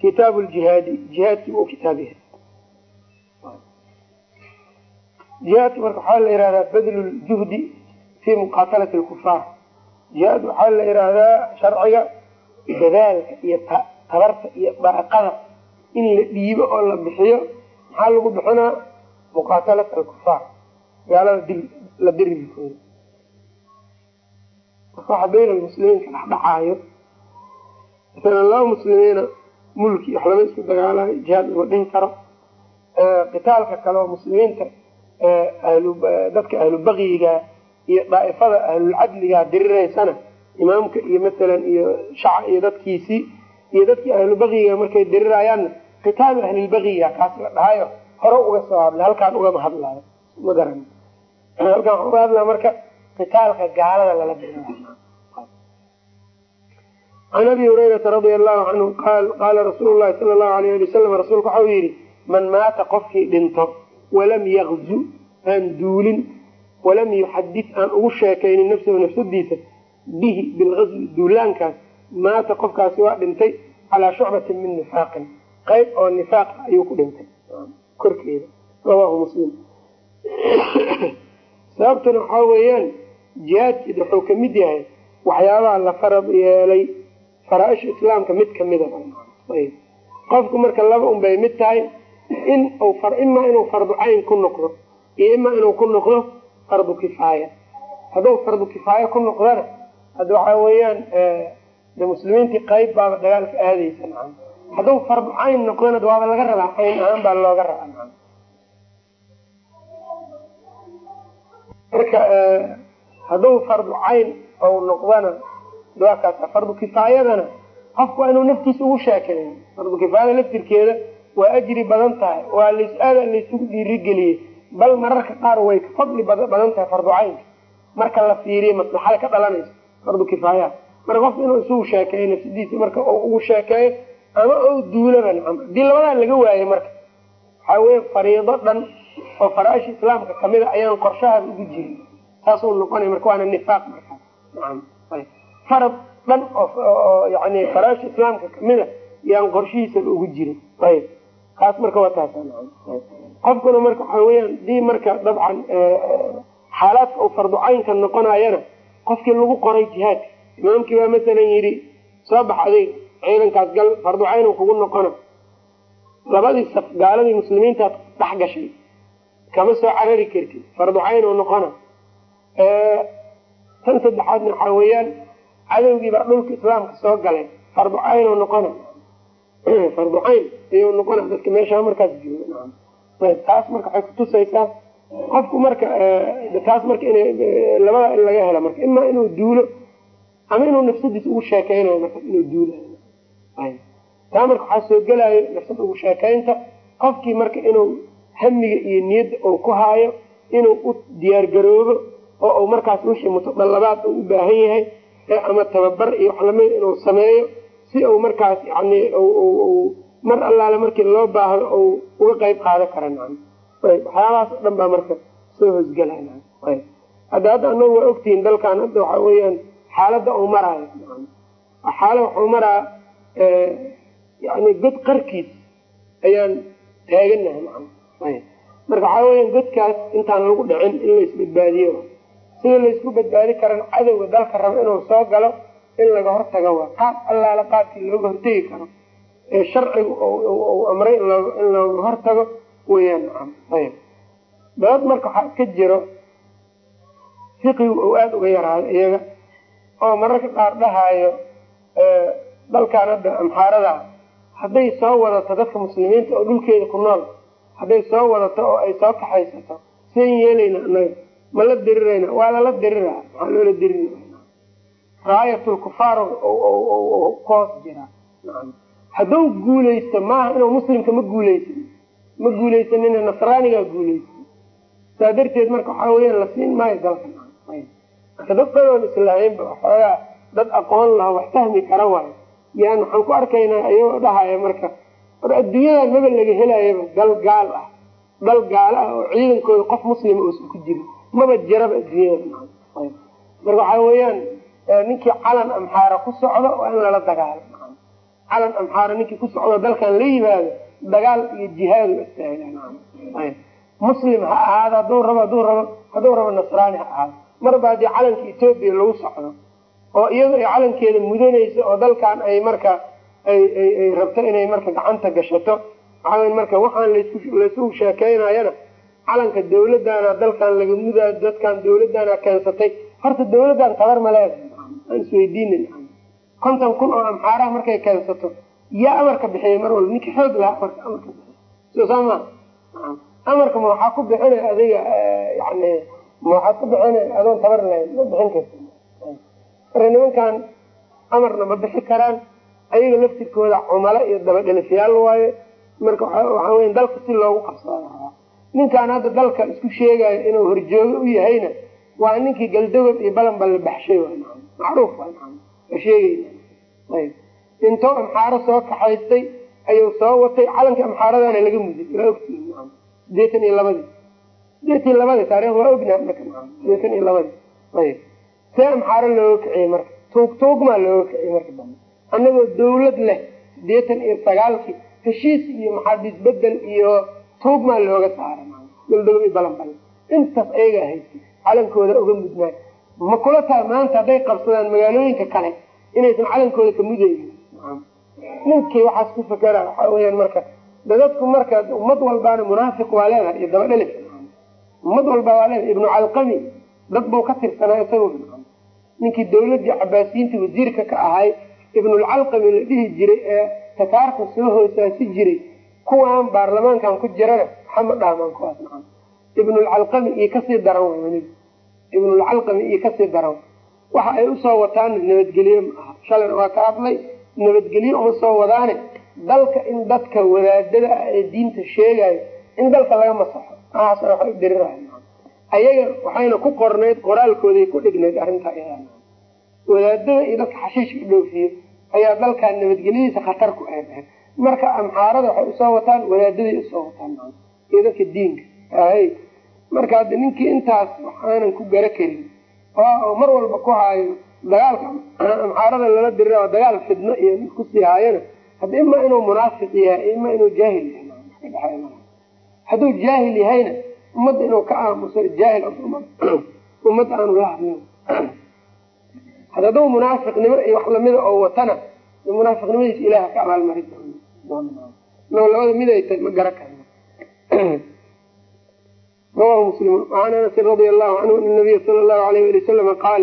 kitaabu ljihaadi jihaadkii u kitaab yahay jihaadka marka waxaa la yihahdaa badlu ljuhdi fi muqaatalati lkufaar jihaad waxaa la yihahdaa sharciga dadaalka iyo tabarta iyo baaqada in la dhiibo oo la bixiyo maxaa lagu bixinaa muqaatalat alkufaar gaalada dil la dirilkooda mulki wax lama isku dagaalayo jihaad lama dhihi karo. Qitaalka kale muslimiinta dadka ahlu baqiyiga iyo daaifada ahlulcadliga diriraysana imaamka iyo masalan iyo shaca iyo dadkiisii iyo dadkii ahlubaqiyiga markay dirirayaanna qitaalu ahlilbaqiyiga kaas la dhahayo hore uga soo halkaan ugama hadlayo ma garan halkaan uga hadlaya marka qitaalka gaalada lala dirirayo can abi hurayrata radia allahu canhu qaal qaala rasuulu llahi sala allahu alayh ali wasalam rasuulku waxau yihi man maata qofkii dhinto walam yakzu aan duulin walam yuxadid aan ugu sheekaynin nafsahu nafsadiisa bihi bilgazwi duulaankaas maata qofkaasi waa dhintay calaa shucbatin min nifaaqin qayb oo nifaaq ayuu ku dhintay korkeeda rawaahu muslim sababtuna waxaa weeyaan jihaadkiid wuxuu ka mid yahay waxyaabaha la farad yeelay faraa-isha islaamka mid kamida qofku marka laba un bay mid tahay in imaa inuu fardu cayn ku noqdo iyo imaa inuu ku noqdo fardu kifaaya. Hadduu fardu kifaaya ku noqdana hadda waxaa weeyaan de muslimiintii qayb baaba dagaalka aadaysa nacam. Hadduu fardu cayn noqdana waaba laga rabaa cayn ahaan baa looga rabaa marka hadduu fardu cayn ou noqdana kaasa fardu kifaayadana qofku waa inuu naftiisa ugu sheekeeyo. Fardu kifaayada laftirkeeda waa ajri badan tahay waa las laysugu dhiirigeliyey bal mararka qaar way fadli badan tahay fardu caynka. Marka la fiiriyo maslaxada ka dhalanaysa? Fardu kifaaya marka qofku inuu isugu sheekeeyo nafsadiisa marka ugu sheekeeyo ama ou duulaba nacam haddii labadaa laga waayo marka waxaa weya fariido dhan oo faraaisha islaamka ka mid a ayaan qorshahaada ugu jirin. Saasuu noqonaya marka waana nifaaq markaas nacam farad dhan yani faraaisha islaamka ka mid a yaan qorshihiisaba ugu jirin. Ayb kaas marka waa nacam. Qofkuna marka waxaa weyaan dii marka dabcan xaalaadka uu fardu caynka noqonayana qofkii lagu qoray jihaadka imaamkii baa masalan yidhi soo bax adig ciidankaas gal fardu cayn kugu noqona. Labadii saf gaaladii muslimiintaad dhex gashay. Kama soo carari kartid fardu cayn oo noqona. Tan saddexaadna waxaa weeyaan cadowgii baa dhulka islaamka soo galay. Fardu cayn oo noqona. Fardu cayn ayuu noqona. Dadka meeshaa markaas jooga. Taas marka waxay kutusaysaa qofku marka taas marka in labada in laga helo marka imaa inuu duulo ama inuu nafsadiisa ugu sheekeynayo marka inuu duulayo taa marka waxaa soo gelayo nafsada ugu sheekeynta qofkii marka inuu hamiga iyo niyadda uu ku haayo inuu u diyaar garoobo oo u markaas wixii mutadallabaad uu u baahan yahay ama tababar iyo wax la mid inuu sameeyo si uu markaas yani mar allaale markii loo baahdo u uga qeyb qaadan kara waxyaabahaas o dhan baa marka soo hosgelay hadda anagu waa ogtihiin dalkan hadda waxa weeyaan xaaladda uu maraayo xaala waxuu maraa yani god qarkiis ayaan taaganahay marka waxaa weeyaan godkaas intaan lagu dhicin in la isbadbaadiyo sida laysku badbaadi karan cadowga dalka rabo inuu soo galo in laga hortago waa qaab allaala qaabkii looga hortegi karo ee sharcigu amray in looga hortago weyaan nacam ayb dabad marka waxaa ka jiro fiqigu uu aada uga yaraado iyaga oo mararka qaar dhahaayo dalkan hadda amxaarada hadday soo wadato dadka muslimiinta oo dhulkeeda ku nool hadday soo wadato oo ay soo kaxaysato sian yeelayna anaga ma la dirirayna? Waa lala dirira maxaa loola diriri raayatulkufaar jiraa nacam hadduu guulaysto maaha inuu muslimka ma guuleysan ma guuleysanina nasraanigaa guuleysan saa darteed marka waxaa weyaan la siin maayo dalka. Marka dad dadoon islahaynba waxoogaa dad aqoon laha wax fahmi kara waayo. Yaan waxaan ku arkaynaa ayagoo dhahaya marka or adduunyadan maba laga helayaba dal gaal ah. Dal gaalo ah oo ciidankooda qof muslima uusan ku jirin maba adduunyada marka waxaa weeyaan ninkii calan amxaara ku socdo waa in lala dagaalo. Calan amxaara ninkii ku socdo dalkan la yimaado dagaal iyo istaahil muslim ha ahaado haduu rabo haduu rabo hadduu rabo nasraani ha ahaado. Marba haddii calanka etoobiya lagu socdo oo iyado ay calankeeda mudanayso oo dalkan ay marka ay rabto inay marka gacanta gashato waxaa marka waxaan laysu sheekeynayana calanka dawladana dalkan laga mudaa dadkan dawladana keensatay. Horta dawladdan tabar ma leedahay aan isweydiinin konton kun oo amxaaraha markay keensato yaa amarka bixiyay mar walba ninka xoog lahaa marka amarka saa maa amarka ma waxaa ku bixinay adiga yani ma waxaad ku bixinay adoon tabar lahayn ma bixin karti marka nimankan amarna ma bixi karaan ayaga laftirkooda cumalo iyo dabadhelifyaal waaye. Marka waxaa weya dalka si loogu qabsada ninkaan hadda dalka isku sheegayo inuu horjoogo u yahayna waa ninkii galdagob iyo balanbal la baxshay macruuf ayb intoo amxaaro soo kaxaystay ayuu soo watay. Calanka amxaaradana laga muday waa ogtihi sideetan iyo labadii. Sideetan iyo labadii taarikh waa ognaha marka sideetan iyo labadii. Ayb see amxaaro looga kiciyey marka. Tuug tuugmaa looga kiciyey marka dambe. Annagoo dawlad leh sideetan iyo sagaalkii heshiis iyo maxaabiis bedel iyo tuugmaa looga saara iyo balanbal intaas ayagaa haystay calankooda uga mudnaan ma kula taha maanta hadday qabsadaan magaalooyinka kale inaysan calankooda ka mudaynin ninkii waxaas ku fakera waxaa weyaan marka dadadku marka ummad walbaana munaafiq waa leedahay iyo dabadhelif ummad walbaa waa leedahay. Ibnu calqami dad buu ka tirsanaa isagu ninkii dawladii cabaasiyiinta wasiirka ka ahay ibnulcalqami la dhihi jiray ee tataarka soo hoosaasi jiray kuwaan baarlamaankan ku jirana waxama dhaamaan kuwaas maa ibnulcalqami iyo ka sii daran wnig ibnulcalqami iyo ka sii daran. Waxa ay u soo wataana nabadgelye ma aha. Shalan waa ka hadlay nabadgelye uma soo wadaane. Dalka in dadka wadaadada ah ee diinta sheegayo in dalka laga masaxo maaas waxay u dirirahay ayaga waxayna ku qornayd qoraalkooday ku dhignayd arrintaa wadaadada iyo dadka xashiishka dhoofiyo ayaa dalkan nabadgelyadiisa khatar ku aadahay marka amxaarada waxay u soo wataan wadaadaday u soo wataan. Iyo dadka diinka marka hadda ninkii intaas waxaanan ku gara karin oo mar walba ku haayo dagaalka amxaarada lala dirira dagaal fidno iyo mid ku sii haayana. Hadda ima inuu munaafiq yahay ima inuu jaahil yahay hadduu jaahil yahayna ummadda inuu ka aamuso jaahil ummadda aanu la hadlin. Had hadduu munaafiqnimo iyo wax lamida oo watana munaafiqnimadiisa ilaah ka abaalmari labada mid ay tahay ma gara karno rawahu muslim. An anasin radia allahu canhu ana nabiya sala allahu alayh ali wasalama qaal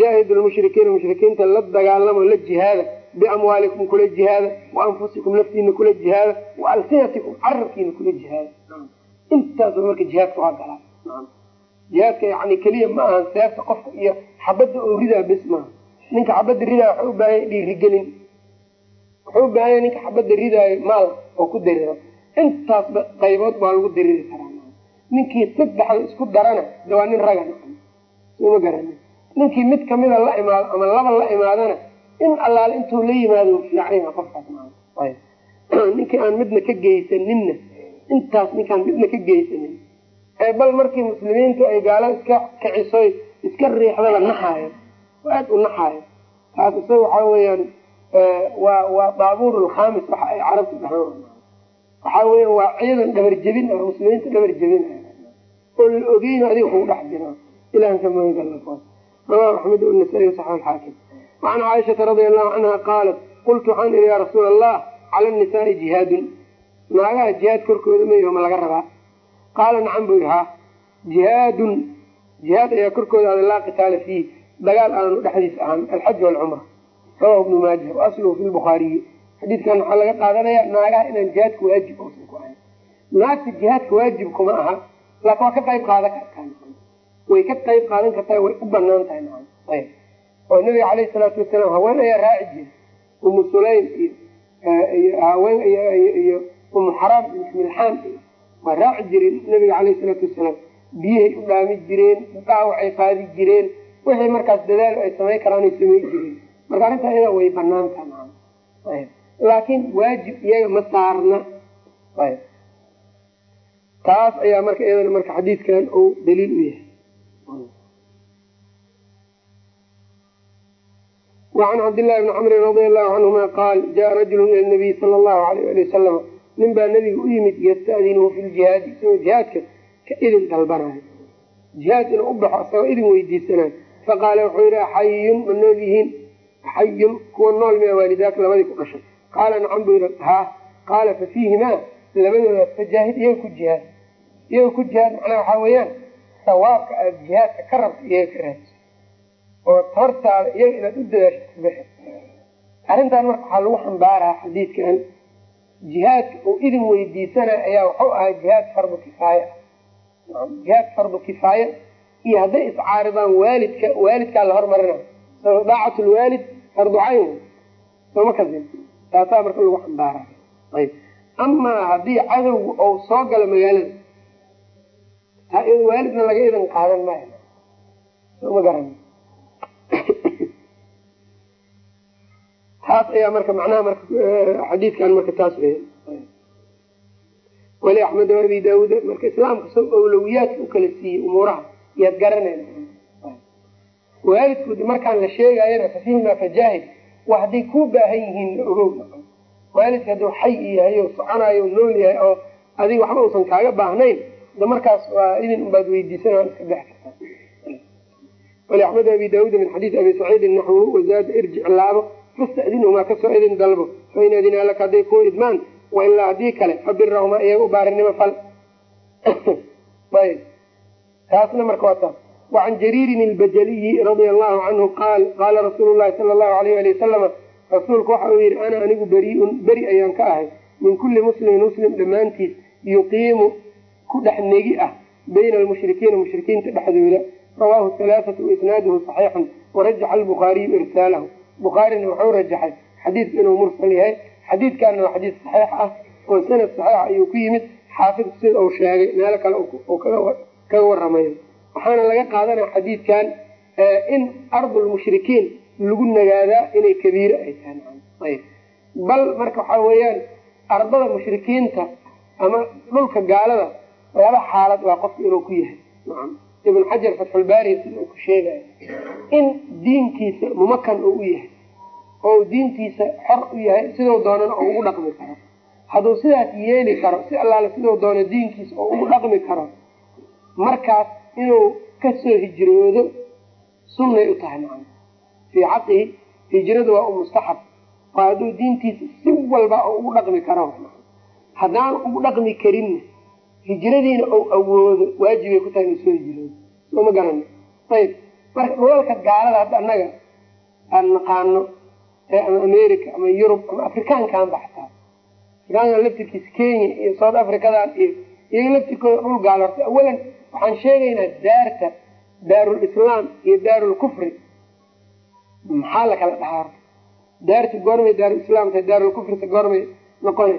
jaahidu lmushrikiina mushrikiinta la dagaalamo la jihaada biamwaalikum kula jihaada waanfusikum naftiina kula jihaada waalsinatikum carabkiina kula jihaada intaasba marka jihaadka waa galaa. Jihaadka yani keliya ma ahan seefta qofka iyo xabadda oo ridaa bes maaha. Ninka xabadda ridaa waxay u baahanya dhiirigelin wuxuu u baahanya ninka xabadda ridaayo maal oo ku dariro. Intaasba qaybood baa lagu dariri karaa ninkii saddexda isku darana de waa nin raga soma garani ninkii mid kamida la imaado ama laba la imaadana in allaale intuu la yimaado fiicanya qofkaas ninkii aan midna ka geysaninna intaas ninkaan midna ka geysanin. Ee bal markii muslimiintu ay gaala iska kicisoy iska riixdaba naxaayo. Aad u naxaayo. Taas isaga waxaa weeyaan waa waa daabuur lkhamis waxa ay carabtu dhahaan waxaa weya waa ciidan dhabar jebin ah muslimiinta dhabar jebin oo la ogeyno adiga kugu dhex jira. Ilahanka magangal rawahu axmed nasai saxix alxaakim wacan caaishata radia allahu canha qaalat qultu waxaan ihi yaa rasuula allah cala nisaai jihaadun. Naagaha jihaad korkooda mayaho ma laga rabaa. Qaala nacam buu yihi ha jihaadun. Jihaad ayaa korkooda ada laa qitaala fiih dagaal aanu dhexdiis ahaan alxaj walcumra rawahu ibnu maaja waasluhu fi lbukhaariyi xadiidkan waxaa laga qaadanaya naagaha inaan jihaadka waajib uusan ku ahayn naagta jihaadka waajib kuma aha laakin waa ka qayb qaadan kartaa way ka qayb qaadan kartaa way u bannaan tahay ayb. Oo nabiga caleyhi salaatu wasalaam haween ayaa raaci jira umu sulaym iyo iyo umu xaraam bint milxaan iyo waa raaci jireen nabiga caleyhi salaatu wasalaam biyahay u dhaami jireen dhaawacay qaadi jireen. Wixii markaas dadaal ay samay karaanay samay jireen marka arrintaa iyada way bannaan tahay laakiin waajib iyaga ma saarna. Taas ayaa marka iyadana marka xadiidkan uu daliil u yahay. Wacan cabdillahi bni camrin radia allahu canhuma qaal jaa rajulu ila nabiy sala allahu alayh ali wasalama nin baa nabiga u yimid yastadinuhu fi ljihaadi isagoo jihaadka ka idin dalbanayo jihaad inuu u baxo isagoo idin weydiisanayo faqaala wuxuu yidhi axayun ma nool axayun kuwa nool miya waalidaaka labadii ku dhashay qaala nacam buu yidhi haa qaala fa fiihimaa labadooda fajaahid iyaga ku jihaad iyaga ku jihaad macnaha waxaa weeyaan sawaabka aada jihaadka ka rabta iyaga ka raadso oo tabartaada iyaga inaad u dadaasho kubixi arrintan marka waxaa lagu xambaaraa xadiidkan jihaadka uu idin weydiisanay ayaa wuxuu ahaa jihaad fardu kifaaya jihaad fardu kifaaya iyo hadday iscaaridaan waalidka waalidkaa la hormarina daacatu lwaalid fardu cayn sooma kasin taasaa marka lagu xambaara ayb amaa haddii cadowgu ou soo galo magaalada waalidna laga idan qaadan maayo sooma garan taas ayaa marka macnaha marka xadiidkan marka taas wali axmed abi daauud marka islaamka so awlawiyaadka u kala siiyey umuuraha yaad garanayna waalidkoodi markaan la sheegayana fafihima fajaahid waa hadday kuu baahan yihiin ogow waalidka hadduu xay yahay oo soconayo nool yahay oo adiga waxba uusan kaaga baahnayn da markaas waa idin unbaad weydiisan iska dex kartaa wali axmed abi daauud min xadiis abi saciidin naxwu wazaada irjic laabo fastadinhumaa ka soo idin dalbo fain adinaa laka hadday kuu idmaan wailaa haddii kale fabirahumaa iyaga u baarinimo fal. Taasna marka waa taas wacan jariirin ilbajaliyi radia allahu canhu qaal qaala rasuulu llahi sala allahu alayh ali wasalama rasuulku waxa uu yidhi ana anigu beriun beri ayaan ka ahay min kulli muslimin muslim dhammaantiis yuqiimu ku dhex negi ah bayna almushrikiina mushrikiinta dhexdooda rawaahu halaaatu waisnaaduhu saxiixun warajaxa albukhaariyu irsaalahu bukhaarina wuxuu rajaxay xadiidku inuu mursal yahay xadiidkaana waa xadiid saxiix ah oo sanad saxiixa ayuu ku yimid xaafidku sida uu sheegay meelo kale kaga waramayo waxaana laga qaadanaya xadiidkan in ardulmushrikiin lagu nagaadaa inay kabiire ay tahay. Bal marka waxaa weeyaan ardada mushrikiinta ama dhulka gaalada laba xaalad waa qofka inuu ku yahay. Ibn xajar fatxulbaari ku sheegaya in diinkiisa mumakan uu u yahay oo diintiisa xor u yahay siduu doonana oo ugu dhaqmi karo. Hadduu sidaas yeeli karo si allaale siduu doono diinkiisa oo ugu dhaqmi karo markaas inuu ka soo hijroodo sunnay u tahay macana fii xaqihi hijradu waa u mustaxab. Oo hadduu diintiisa si walba oo ugu dhaqmi karo haddaan ugu dhaqmi karinna hijradiina ou awoodo waajibay ku tahay inuu soo hijroodo. Sooma garana ayb marka dhulalka gaalada hadda annaga aan naqaano ama america ama yurub ama afrikaankan baxtaa afrikaankan laftirkiisa kenya iyo south africadan iyo iyaga laftirkooda dhul gaalo horta awalan waxaan sheegaynaa daarta daarul islaam iyo daarul kufri. Maxaa la kala dhahaa daarta goormay daarul islaam tahay daarul kufrita goormay noqona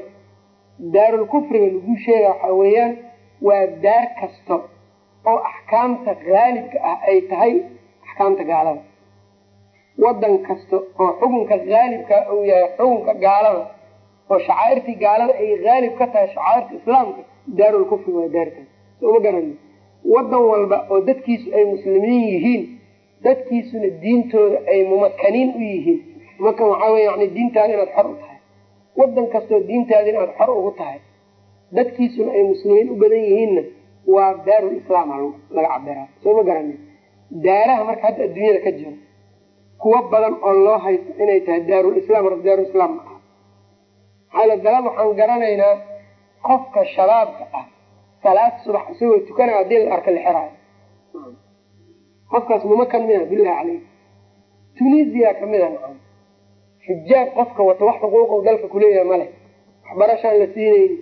daarul kufriga lagu sheega waxaa weeyaan waa daar kasta oo axkaamta haalibka ah ay tahay axkaamta gaalada. Wadan kasta oo xukunka haalibka uu yahay xukunka gaalada oo shacairtii gaalada ay haalib ka tahay shacairta islaamka daarul kufri waa daartaas sooma garani wadan walba oo dadkiisu ay muslimiin yihiin dadkiisuna diintooda ay mumakaniin u yihiin. Mumakan waxaa wey yani diintaada inaad xor u tahay. Wadan kastoo diintaada inaad xor ugu tahay dadkiisuna ay muslimiin u badan yihiinna waa daarul islaam laga cabiraa sooma garani? Daaraha marka hadda adduunyada ka jiro kuwo badan oo loo haysto inay tahay daarul islam or daarul islaam ma aha. Maxaala dalad waxaan garanaynaa qofka shabaabka ah salaad subax isagoo tukanaya haddii la arka la xiraayo. Qofkaas mumakan mida bilahi caleyk tunisia kamida nacam xijaab qofka wata wax xuquuqo dalka kuleeyahay male waxbarashaan la siinayni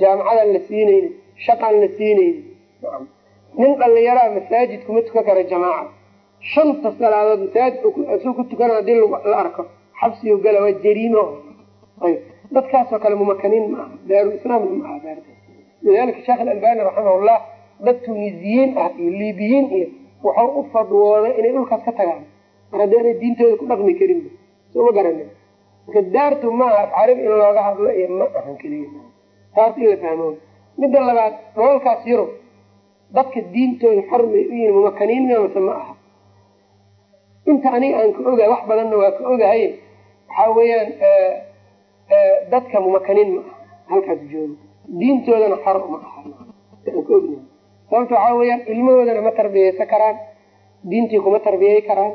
jaamacadaan la siinayni shaqaan la siinayni nin dhalinyaraa masaajid kuma tukan kara jamaaca. Shanta salaadood masaajid ku tukana haddii la arko. Xabsigo gala waa jariimo. Dadkaasoo kale mumakaniin ma aha. Daarul lidalika sheekh alalbani raximahullah dad tunisiyiin ah iyo libiyiin iyo wuxuu u fadwooday inay dhulkaas ka tagaan. Mar haddii anay diintooda ku dhaqmi karinba soo ma garanin. Marka daartu maaha af carabi in looga hadlo iyo ma ahan keliya taas in la fahmo. Midda labaad dholalkaas yurub dadka diintooda xormay u yihiin mumakaniin mia mase ma aha. Inta aniga aan ka ogahay wax badanna waa ka ogahay waxaa weeyaan dadka mumakaniin ma aha halkaas joogo diintoodana xor uma aha. Sababta waxaa weeyaan ilmahoodana ma tarbiyeysan karaan diintii kuma tarbiyey karaan.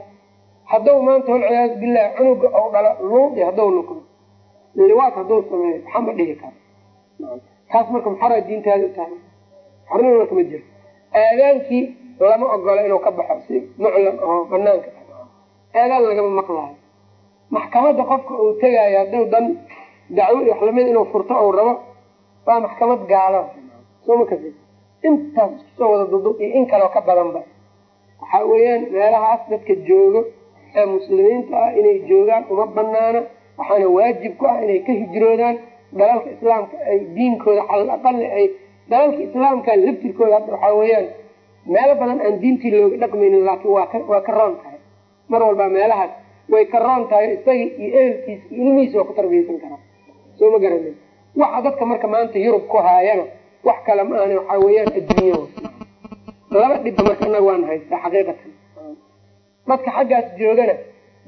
Hadduu maanta walciyaadu billahi cunuga ou dhalo luudi hadduu noqdo liwaad hadduu sameeyo waxa ma dhihi karo taas marka maxoraa diintaada u tahay? Xornima marka ma jiro. Aadaankii lama ogola inuu ka baxo si muclan oo banaanka aadaan lagama maqlayo maxkamadda qofka uu tegaayo hadduu dan dacwo wax la mid inuu furto ou rabo waa maxkamad gaalo. Soo ma kasi intaas iskusoo wada dudub iyo in kaleo ka badanba. Waxaa weeyaan meelahaas dadka joogo ee muslimiinta ah inay joogaan uma banaana waxaana waajib ku ah inay ka hijroodaan dalalka islaamka ay diinkooda calal aqali ay dalalka islaamka laftirkooda. Hadda waxaa weeyaan meelo badan aan diintii looga dhaqmaynin laakiin waa ka waa ka roon tahay. Mar walbaa meelahaas way ka roon tahay isaga iyo ehelkiisa iyo ilmihiisa waa ku tarbiyeysan karaa soo ma garanin waxa dadka marka maanta yurub ku haayana wax kale ma ahani waxaa weeyaan adduunyo laba dhibba marka inaga waan haystaa xaqiiqatan. Dadka xaggaas joogana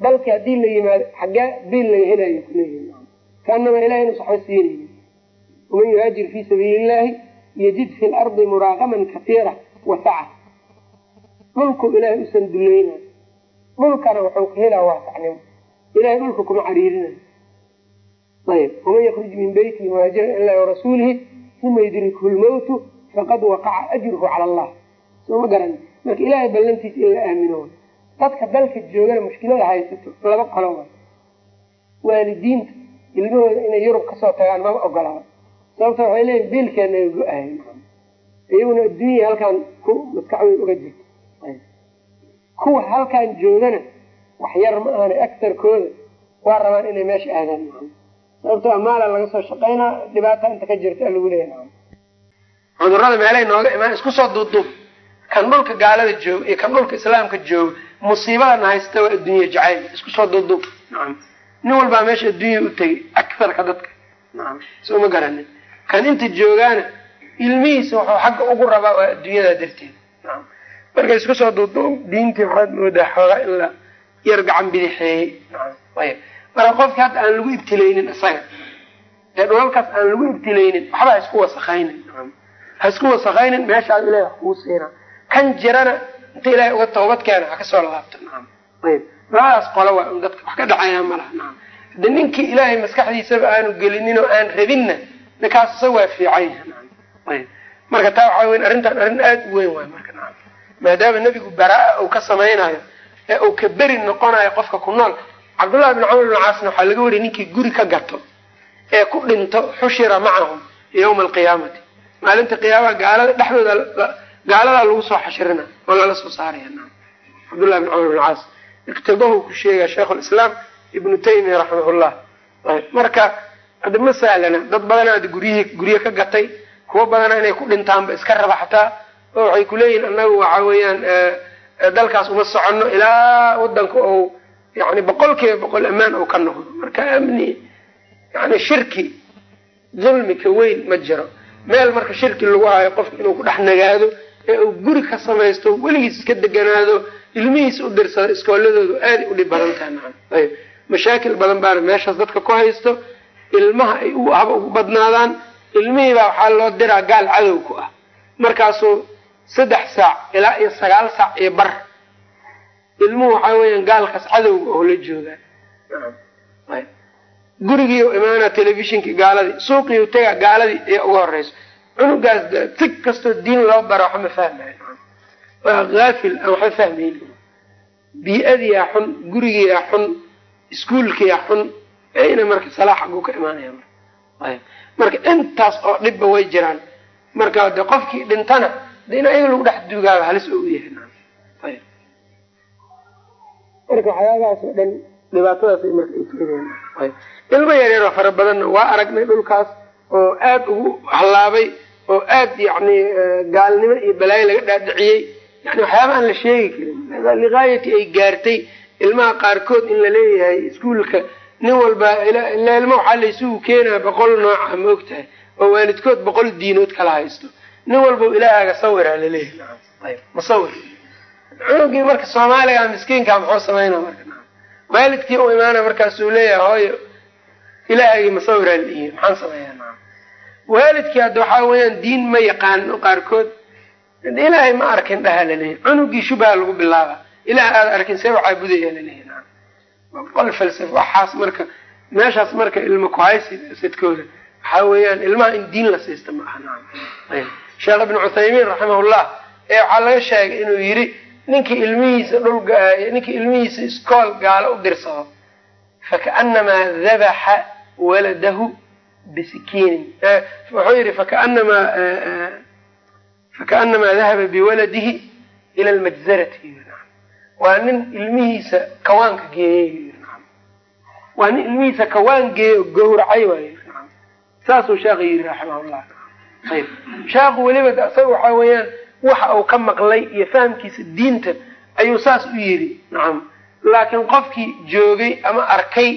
dalki haddii la yimaado xaggee biil laga helayo kuleeyihi kaanama ilahay inuusa waxba siinayni waman yuhaajir fii sabiili illahi yajid fi lardi muraaqaman kasiira wasaca dhulku ilaahay usan dulayna dhulkana wuxuu ka helaa waasacnimo ilahay dhulka kuma cariirinayo ayb waman yakruj min beytihi muhaajiran ilahi warasuulihi uma yudrikhu lmawtu faqad waqaca ajruhu cala allah soo ma garan marka ilahay ballantiisa in la aamino dadka dalka joogana mushkilada haysato laba qolo wa waalidiinta ilmahooda inay yurub ka soo tagaan maba ogolaa sababta waxay leeyiin biilkeena ay go-ahay iyaguna adduunya halkaan ku maskaxdooda uga jirto kuwa halkaan joogana wax yar ma ahana agtarkooda waa rabaan inay meesha aadaan sababto maala laga soo shaqaynaa dhibaata inta ka jirta lagu leeyahay. Cudurada meelay nooga imaan isku soo duubduub. Kan dhulka gaalada jooga iyo kan dhulka islaamka jooga musiibadana haysta waa adduunya jacayl isku soo duubduub. Nacam nin walbaa meesha adduunya u tegay akarka dadka. Nacam soo ma garanin. Kan inta joogaana ilmihiisa wuxuu xagga ugu rabaa waa adduunyada darteed. Nacam marka isku soo duubduub diintii waxaad moodaa xoogaa in la yar gacan bidixeeyey. Nacam ayb marka qofki hadda aan lagu ibtilaynin isaga. Ee dhulalkaas aan lagu ibtilaynin waxba ha isku wasakaynin ha isku wasakaynin meeshaad ilahay wax kuu siina. Kan jirana inta ilaahay uga toobad keena ha ka soo laabto. Nacam ayb labadaas qolo waa un dadka wax ka dhacayaa malaha nacam hade ninkii ilaahay maskaxdiisaba aanu gelinin oo aan rabinna ninkaas isaga waa fiicanya nacam ayb marka taa waxaa weyn arrintan arrin aada u weyn waay marka. Nacam maadaama nebigu baraa-a uu ka samaynayo ee uu ka beri noqonayo qofka ku nool cabdullahi bin camr bin caasna waxaa laga wariyay ninkii guri ka gato ee ku dhinto xushira macahum yawma alqiyaamati. Maalinta qiyaamaha gaalada dhexdooda gaaladaa lagu soo xashirina oo lala soo saaraya cabdullahi bin camr bin caas iktibahu ku sheegaya sheikh lislaam ibnu taymiya raximahullah. Marka hada ma sahlana dad badana ad gurye ka gatay kuwo badana inay ku dhintaanba iska raba xataa oo waxay kuleeyihin anagu waxa weeyaan dalkaas uma soconno ilaa wadanka ou yani boqol kiiba boqol ammaan ou ka noqdo marka amni yani shirki dulmi ka weyn ma jiro meel marka shirki lagu hayo qofka inuu ku dhex nagaado ee uu guri ka samaysto weligiis iska deganaado ilmihiis u dirsado iskooladoodu aaday u dhib badan tahay naam ayb mashaakil badan baana meeshaas dadka ku haysto ilmaha ay u haba ugu badnaadaan ilmihii baa waxaa loo diraa gaal cadow ku ah markaasuu saddex saac ilaa iyo sagaal saac iyo bar ilmuhu waxaa weeyaan gaalkaas cadowga oo la joogaa. Gurigii imaana telefishinkii gaaladii suuqii taga gaaladii ayaa uga horeyso cunugaas si kastoo diin loo bara waxa ma fahmayo waa haafil aan waxba fahmayn bii-adiyaa xun gurigiyaa xun iskuolkiyaa xun ayna marka salaax aguu ka imaanaya marka. Intaas oo dhibba way jiraan. Marka de qofkii dhintana de in ayaga lagu dhex duugaaba halis oo u yahay. marka waxyaabahaas oo dhan dhibaatadaas marka ay keenayan ilmo yaryaroo fara badanna waa aragnay dhulkaas oo aad ugu hallaabay oo aad yacni gaalnimo iyo balaayo laga dhaadhiciyey. Yani waxyaaba aan la sheegi karin. Ligaayati ay gaartay ilmaha qaarkood in la leeyahay iskuolka nin walba ila ilmo waxaa laysugu keenaa boqol nooca ma og tahay oo waalidkood boqol diinood kala haysto. Nin walba ilaahaaga sawira la leeyahay ayb cunugii marka soomaaliga miskiinka muxuu samayna marka. Waalidkii u imaana markaasuu leeyahay hooyo ilaahaygi masawiraan dhiiye maxaan sameeyaa naam. Waalidkii hadda waxaa weeyaan diin ma yaqaano qaarkood ilaahay ma arkin dhaha laleeyahy cunugii shubha lagu bilaaba ilaah aada arkin see u caabudaya laleeyahy naam. Qol falsaf waxaas marka meeshaas marka ilma kuhaysidkooda waxaa weeyaan ilmaha in diin la siista ma aha naam. Sheekh ibnu cuthaymiin raximahullah ee waxaa laga sheegay inuu yidhi ninkii ilmihiisa dhul ninkii ilmihiisa iskool gaalo u dirsado fakaanamaa dabaxa waladahu bisikiinin. Wuxuu yidhi fakaanamaa fakaanamaa dahaba biwaladihi ila lmajzarati waa nin ilmihiisa kawaanka geeyey waa nin ilmihiisa kawaan geeyey oo gowracay waay saasuu sheekha yidhi raximahullah. Ayb sheekhu weliba isaga waxaa weeyaan waxa uu ka maqlay iyo fahamkiisa diinta ayuu saas u yidhi nacam laakiin qofkii joogay ama arkay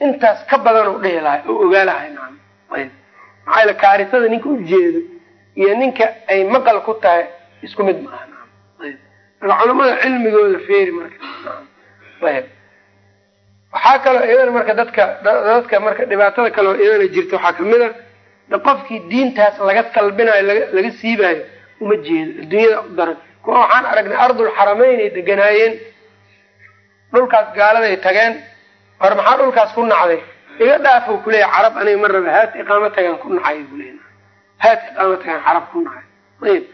intaas ka badan u dhihi lahay oo ogaa lahay nacam ayb. Maxaa kaarisada ninka ujeedo iyo ninka ay maqal ku tahay isku mid ma aha nacam ayb. Marka culamada cilmigooda feeri marka ayb. Waxaa kaloo iyadana marka dadka dadka marka dhibaatada kaleo iyadana jirta waxaa ka mid a qofkii diintaas laga salbinayo laga siibaayo uma jeedo adduunyada u daran kuwa waxaan aragnay ardul xarameyn ay deganaayeen. Dhulkaas gaaladay tageen. Hor maxaa dhulkaas ku nacday? Iga dhaafo kuleeya carab aniga ma raba haat iqaamo tagaan ku nacay bule haat iqaamo tagaan carab ku nacay. Ayib.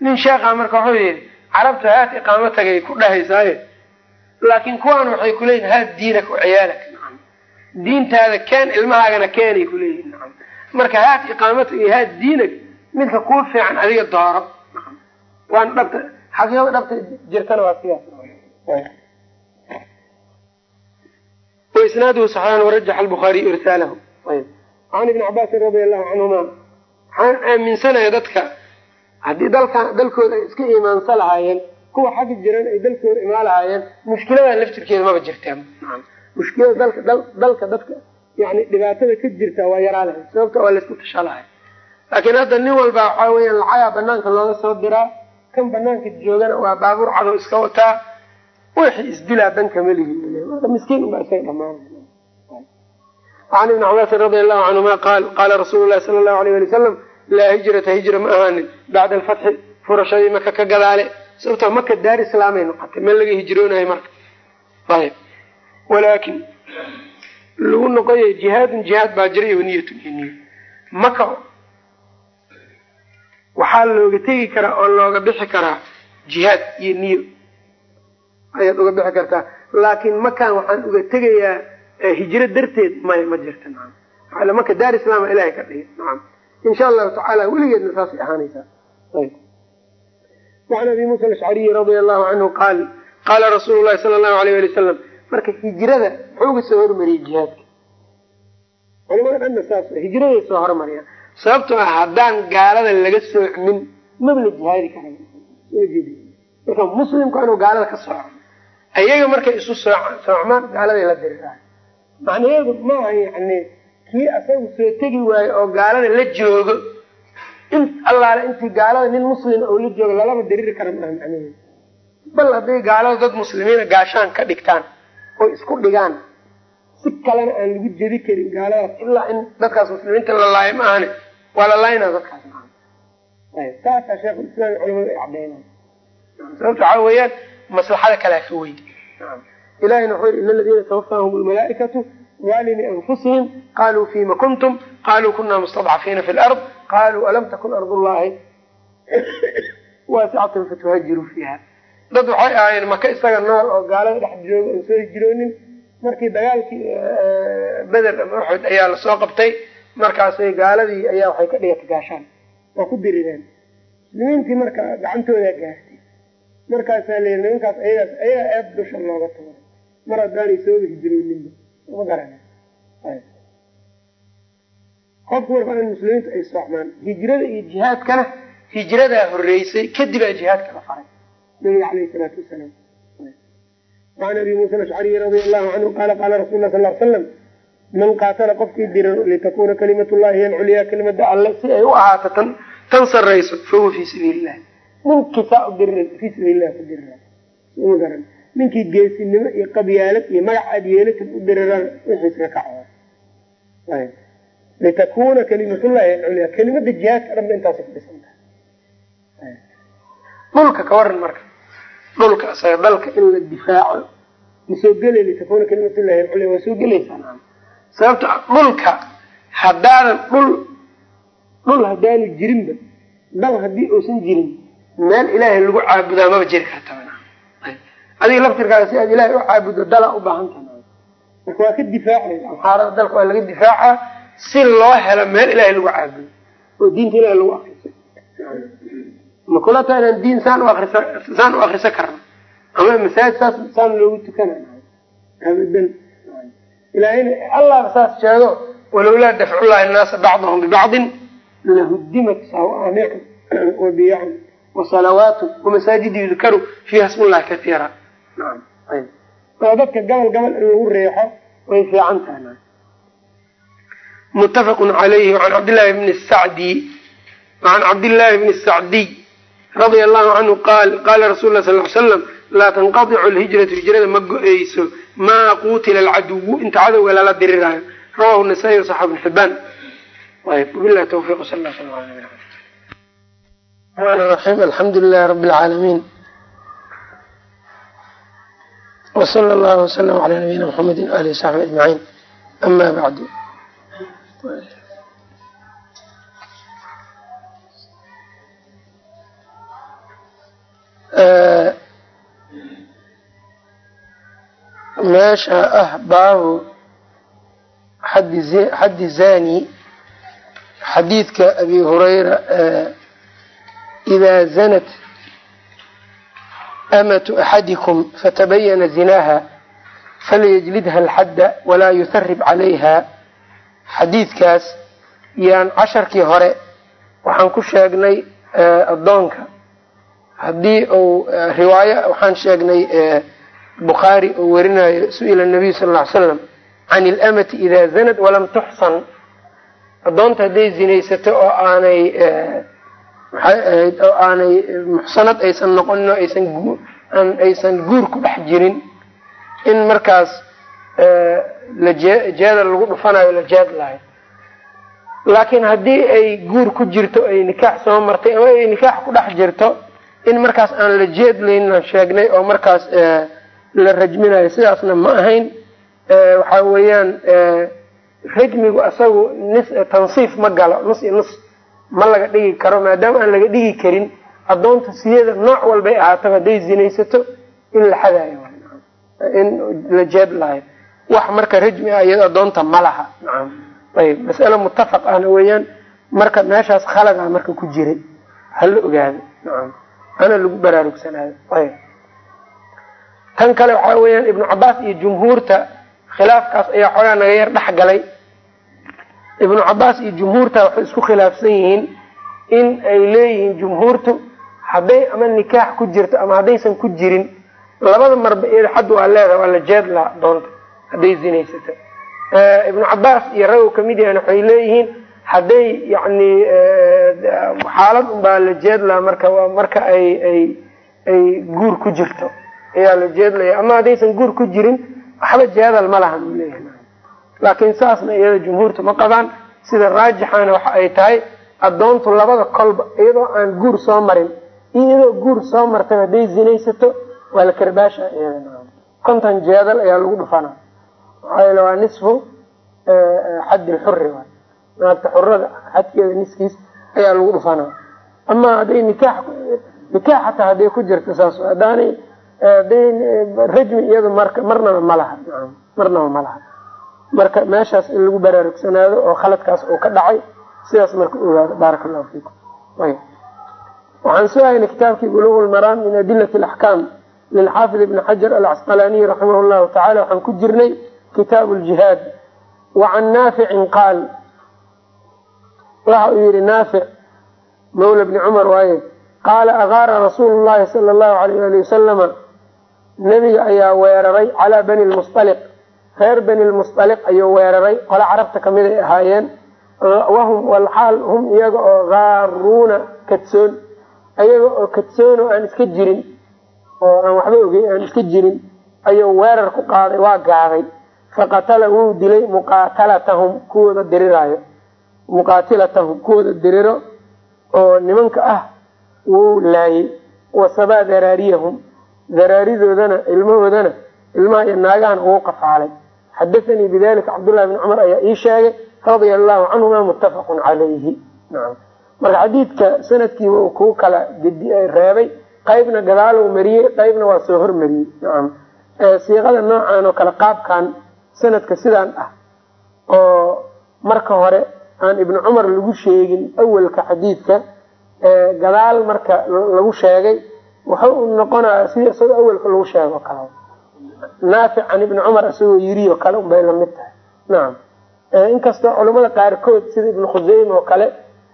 Nin sheekha marka wuxuu yihi carabtu haat iqaamo tagay ku dhahaysaaye. Laakiin kuwaan waxay kuleeyihin haat diinak o ciyaalak nacam. Diintaada keen ilmahaagana keenay kuleeyihin nacam. Marka haat iqaamata iyo haat diinak midka kuu fiican adiga dooro. Waana dhabta xaqiiqada dhabta jirtana waa sidaas waisnaaduhu saxiixan warajaxa albuhaariy irsaalahu. Can ibni cabaasin radia allahu canhuma waxaan aaminsanaya dadka haddii dalkan dalkooda ay iska iimaansa lahaayeen kuwa xagga jiran ay dalkooda imaan lahaayeen mushkiladan laftirkeeda maba jirteen. Mushkilada dalka dalka dadka yani dhibaatada ka jirta waa yaraa lahayd sababta waa laysku tasha lahay laakiin hadda nin walba waxaa weeyaan lacagaa banaanka looga soo diraa. Kan banaanka joogana waa baabuur cadow iska wataa. Wixii isdilaa danka melihi miskiin unbaa isaga dhamaan can ibni cabaasin radia allahu canhuma qaal qaala rasuulu lahi sala allahu alayh ali wasalam laa hijrata hijra ma ahaanin. Bacda alfatxi furashadii maka ka gadaale. Sababtoo maka daar islaamay noqotay. Ma laga hijroonayo marka. Ayb walaakin lagu noqoyay jihaadun jihaad baa jira iyo waxaa looga tegi karaa oo looga bixi karaa jihaad iyo niyo ayaad uga bixi kartaa. Laakiin makan waxaan uga tegayaa hijro darteed maya ma jirta nacam maxaa maka daar islaama ilahay ka dhigay nacam insha allahu tacaala weligeedna saasay ahaanaysaa. Ayb. Wacan abi muusa alashcariyi radia allahu canhu qaal qaala rasuulu llahi sala allahu alayh ali wasalam marka hijrada muxuu ga soo hormariyey jihaadka. Culamada dhanna saas hijraday soo hormariyaan sababtoo ah haddaan gaalada laga soocmin maba la jihaadi karay marka muslimku inuu gaalada ka sooco ayaga markay isu soocmaan gaaladay la diriraa. Macnaheedu maaha yani kii asagu soo tegi waayo oo gaalada la joogo in allaale intii gaalada nin muslima oo la joogo lalaba diriri kara maaha macnaheedu. Bal hadday gaalada dad muslimiina gaashaan ka dhigtaan oy isku dhigaan si kalena aan lagu jedi karin gaaladaas ilaa in dadkaas muslimiinta la laayo ma ahane waa la laynaa dadkaas maa saasaa sheekhulislaam culamadu ay caddeynaa sababta waxaa weeyaan maslaxada kalea ka weyn. Ilahina wuxuu yidhi ina aladiina tawafaahum almalaaikatu zaalimi anfusihim qaluu fima kuntum qaluu kuna mustadcafiina fi lard qaluu alam takun ardullahi waasicatan fatuhajiruu fiiha. Dad waxay ahaayeen maka isaga nool oo gaalada dhex jooga oon soo hijroonin markii dagaalkii beder ama uxud ayaa la soo qabtay markaasay gaaladii ayaa waxay ka dhigata gaashaan. Waa ku dirireen muslimiintii marka gacantoodaa gaartay markaasaa layii nimankaas ayagaas ayagaa eeb dusha looga tuuray mar haddaanay sooba hijrooninba ma garana qofku marka in muslimiintu ay soocmaan hijrada iyo jihaadkana hijradaa horeysay kadibaa jihaadka la faray. Nabiga caleyhi salaatu wasalaam an abi muusa alashcariyi radia allahu canhu qaala qaala rasul lah sal slam man qaatala qofkii dira litakuna kalimat llahi hiy alculyaa kelimada alle si ay u ahaato tan tan sarayso fahuwa fii sabiili illah ninkii saa u dirira fii sabiili lah ku dirira ma garan ninkii geesinimo iyo qabyaalad iyo magac aad yeelatan u diraraan wixiiska kaco litakuna kalimatullahi alculya kelimada jihaadka dhanba intaasay ku dhisan tahay dhulka ka waran marka dhulka isaga dalka in la difaaco ma soo gelay litakuna kalimatullahi alculya waa soo gelaysaa sababto dhulka haddaadan dhul dhul haddaanu jirinba dal haddii uusan jirin meel ilaahay lagu caabudaa maba jiri kartaba adiga laftirkaada si aad ilaahay u caabuddo dalaa u baahan tahay. Marka waa ka difaacaysa amxaarada dalka waa laga difaacaa si loo helo meel ilaahay lagu caabudo oo diinta ilahay lagu akriso ma kula taa inaan diin saan saan u akrisan karno ama masaajid saas saan loogu tukanayo abadan ilaahayna allahba saas sheego walowlaa dafcullahi annaasa bacdahum bibacdin lahudimat sawaamicu wa wasalawaatu wamasaajid yudkaru fiiha smullahi kaiira oo dadka gabal gabal in lagu reexo way fiican tahay muttafaqun calayhi an cabdillahi bni sacdi an cabdillahi bni sacdiy radia allahu canhu qaal qaala rasul lah sal slam laa tanqadicu lhijratu hijrada ma go-eyso maa qutila alcaduwu inta cadowga lala diriraayo rawahu nasaa-i wasaxa bn xibaan bilahi tawfiq sal raxim alxamdu lilahi rabi lcaalamiin wsala allahu wasalam calaa nabiyina mxamedi waalihi wasaxbi ajmaciin ama bacdu meesha ah baabu xaddi zani xadiidka abi hurayra ida zanat amatu axadikum fatabayana zinaha falyajlidha alxadda walaa yuharib calayha. Xadiidkaas yaan casharkii hore waxaan ku sheegnay addoonka haddii uu riwaayo waxaan sheegnay bukhaari uu werinayo su'ila nabiyu sal ly slam can ilamati ida zanad walam tuxsan addoonta hadday zinaysato oo aanay ahayd oo aanay muxsanad aysan noqonin oo aysan aysan guur ku dhex jirin in markaas lajeeda lagu dhufanayo la jeed lahay. Laakiin haddii ay guur ku jirto ay nikaax soo martay ama ay nikaax ku dhex jirto in markaas aan la jeedlaynan sheegnay oo markaas la rajminayo. Sidaasna ma ahayn waxa weeyaan rajmigu asagu nis tansiif ma galo. Nus iyo nus ma laga dhigi karo maadaama aan laga dhigi karin addoonta siyada nooc walbay ahaataba hadday zinaysato in la xadayo in la jeed lahayo wax marka rajmi ah iyado addoonta ma laha nacam ayib mas'ale muttafaq ahna weeyaan marka meeshaas khalagaa marka ku jiray hala ogaado nacam ana lagu baraarugsanayo ayb tan kale waxaa weeyaan ibnu cabaas iyo jumhuurta khilaafkaas ayaa xoogaa naga yar dhex galay ibnu cabaas iyo jumhuurta waxay isku khilaafsan yihiin in ay leeyihiin jumhuurtu hadday ama nikaax ku jirto ama haddaysan ku jirin labada marba iyada xad waa leedaha waa la jeed laha doonta hadday zinaysato ibnu cabaas iyo ragow ka mid yahan waxay leeyihiin hadday yani xaalad unbaa la jeed laha marka waa marka ay ay ay guur ku jirto. Ayaa la jeedlaya. Ama haddaysan guur ku jirin waxba jeedal ma lahan leeyahay. Laakiin saasna iyada jumhuurta ma qabaan sida raajixana waxa ay tahay addoontu labada kolba iyadoo aan guur soo marin. Iyadoo guur soo martaba hadday zinaysato waa la karbaasha iyada konton jeedal ayaa lagu dhufana. Maxaa yeele waa nisfu xaddi lxuri naagta xurada xadkeeda niskiis ayaa lagu dhufana ama hadday nikaax nikaax hataa hadday ku jirto saas haddaanay haday rajmi iyada marka marnaba ma laha. Marnaba ma laha. Marka meeshaas in lagu baraarugsanaado oo khaladkaas uu ka dhacay sidaas marka ogaado. Baaraka allahu fiikum waxaan soo haynay kitaabkii buluq lmaraam min adilati alaxkaam lilxaafid ibni xajar alcasqalaaniy raximah llahu tacala waxaan ku jirnay kitaabu ljihaad wa can naaficin qaal waxa uu yihi naafic mawla bni cumar waaye qaala agaara rasuulu llahi sala allahu alayh ali wasalama nebiga ayaa weeraray calaa bani lmusaliq reer bani lmusaliq ayuu weeraray. Qole carabta ka mid ay ahaayeen. Wahum walxaal hum iyaga oo gaaruuna kadsoon. Iyaga oo kadsoon oo aan iska jirin oo aan waxba ogey aan iska jirin ayuu weerar ku qaaday waa gaaday faqatala wuu dilay muqaatalatahum kuwooda diriraayo muqaatilatahum kuwooda diriro oo nimanka ah wuu laayay. Wasabaa daraariyahum. Daraaridoodana ilmahoodana ilmaha iyo naagahan ugu qafaalay. Xadathanii bidalika cabdullahi bni cumar ayaa ii sheegay radia allahu canhuma muttafaqun calayhi. Naam. Marka xadiidka sanadkiiba uu kuu kala reebay qaybna gadaalow mariyey qaybna waa soo hormariyey. Nacam siiqada noocan oo kale qaabkan sanadka sidaan ah oo marka hore aan ibnu cumar lagu sheegin awalka xadiidka gadaal marka lagu sheegay wuxuu u noqonaya sida isagoo awalka lagu sheego kale. Naafic can ibni cumar isagoo yiri oo kale unbay la mid tahay. Nacam inkastoo culamada qaarkood sida ibnu khuseyme oo kale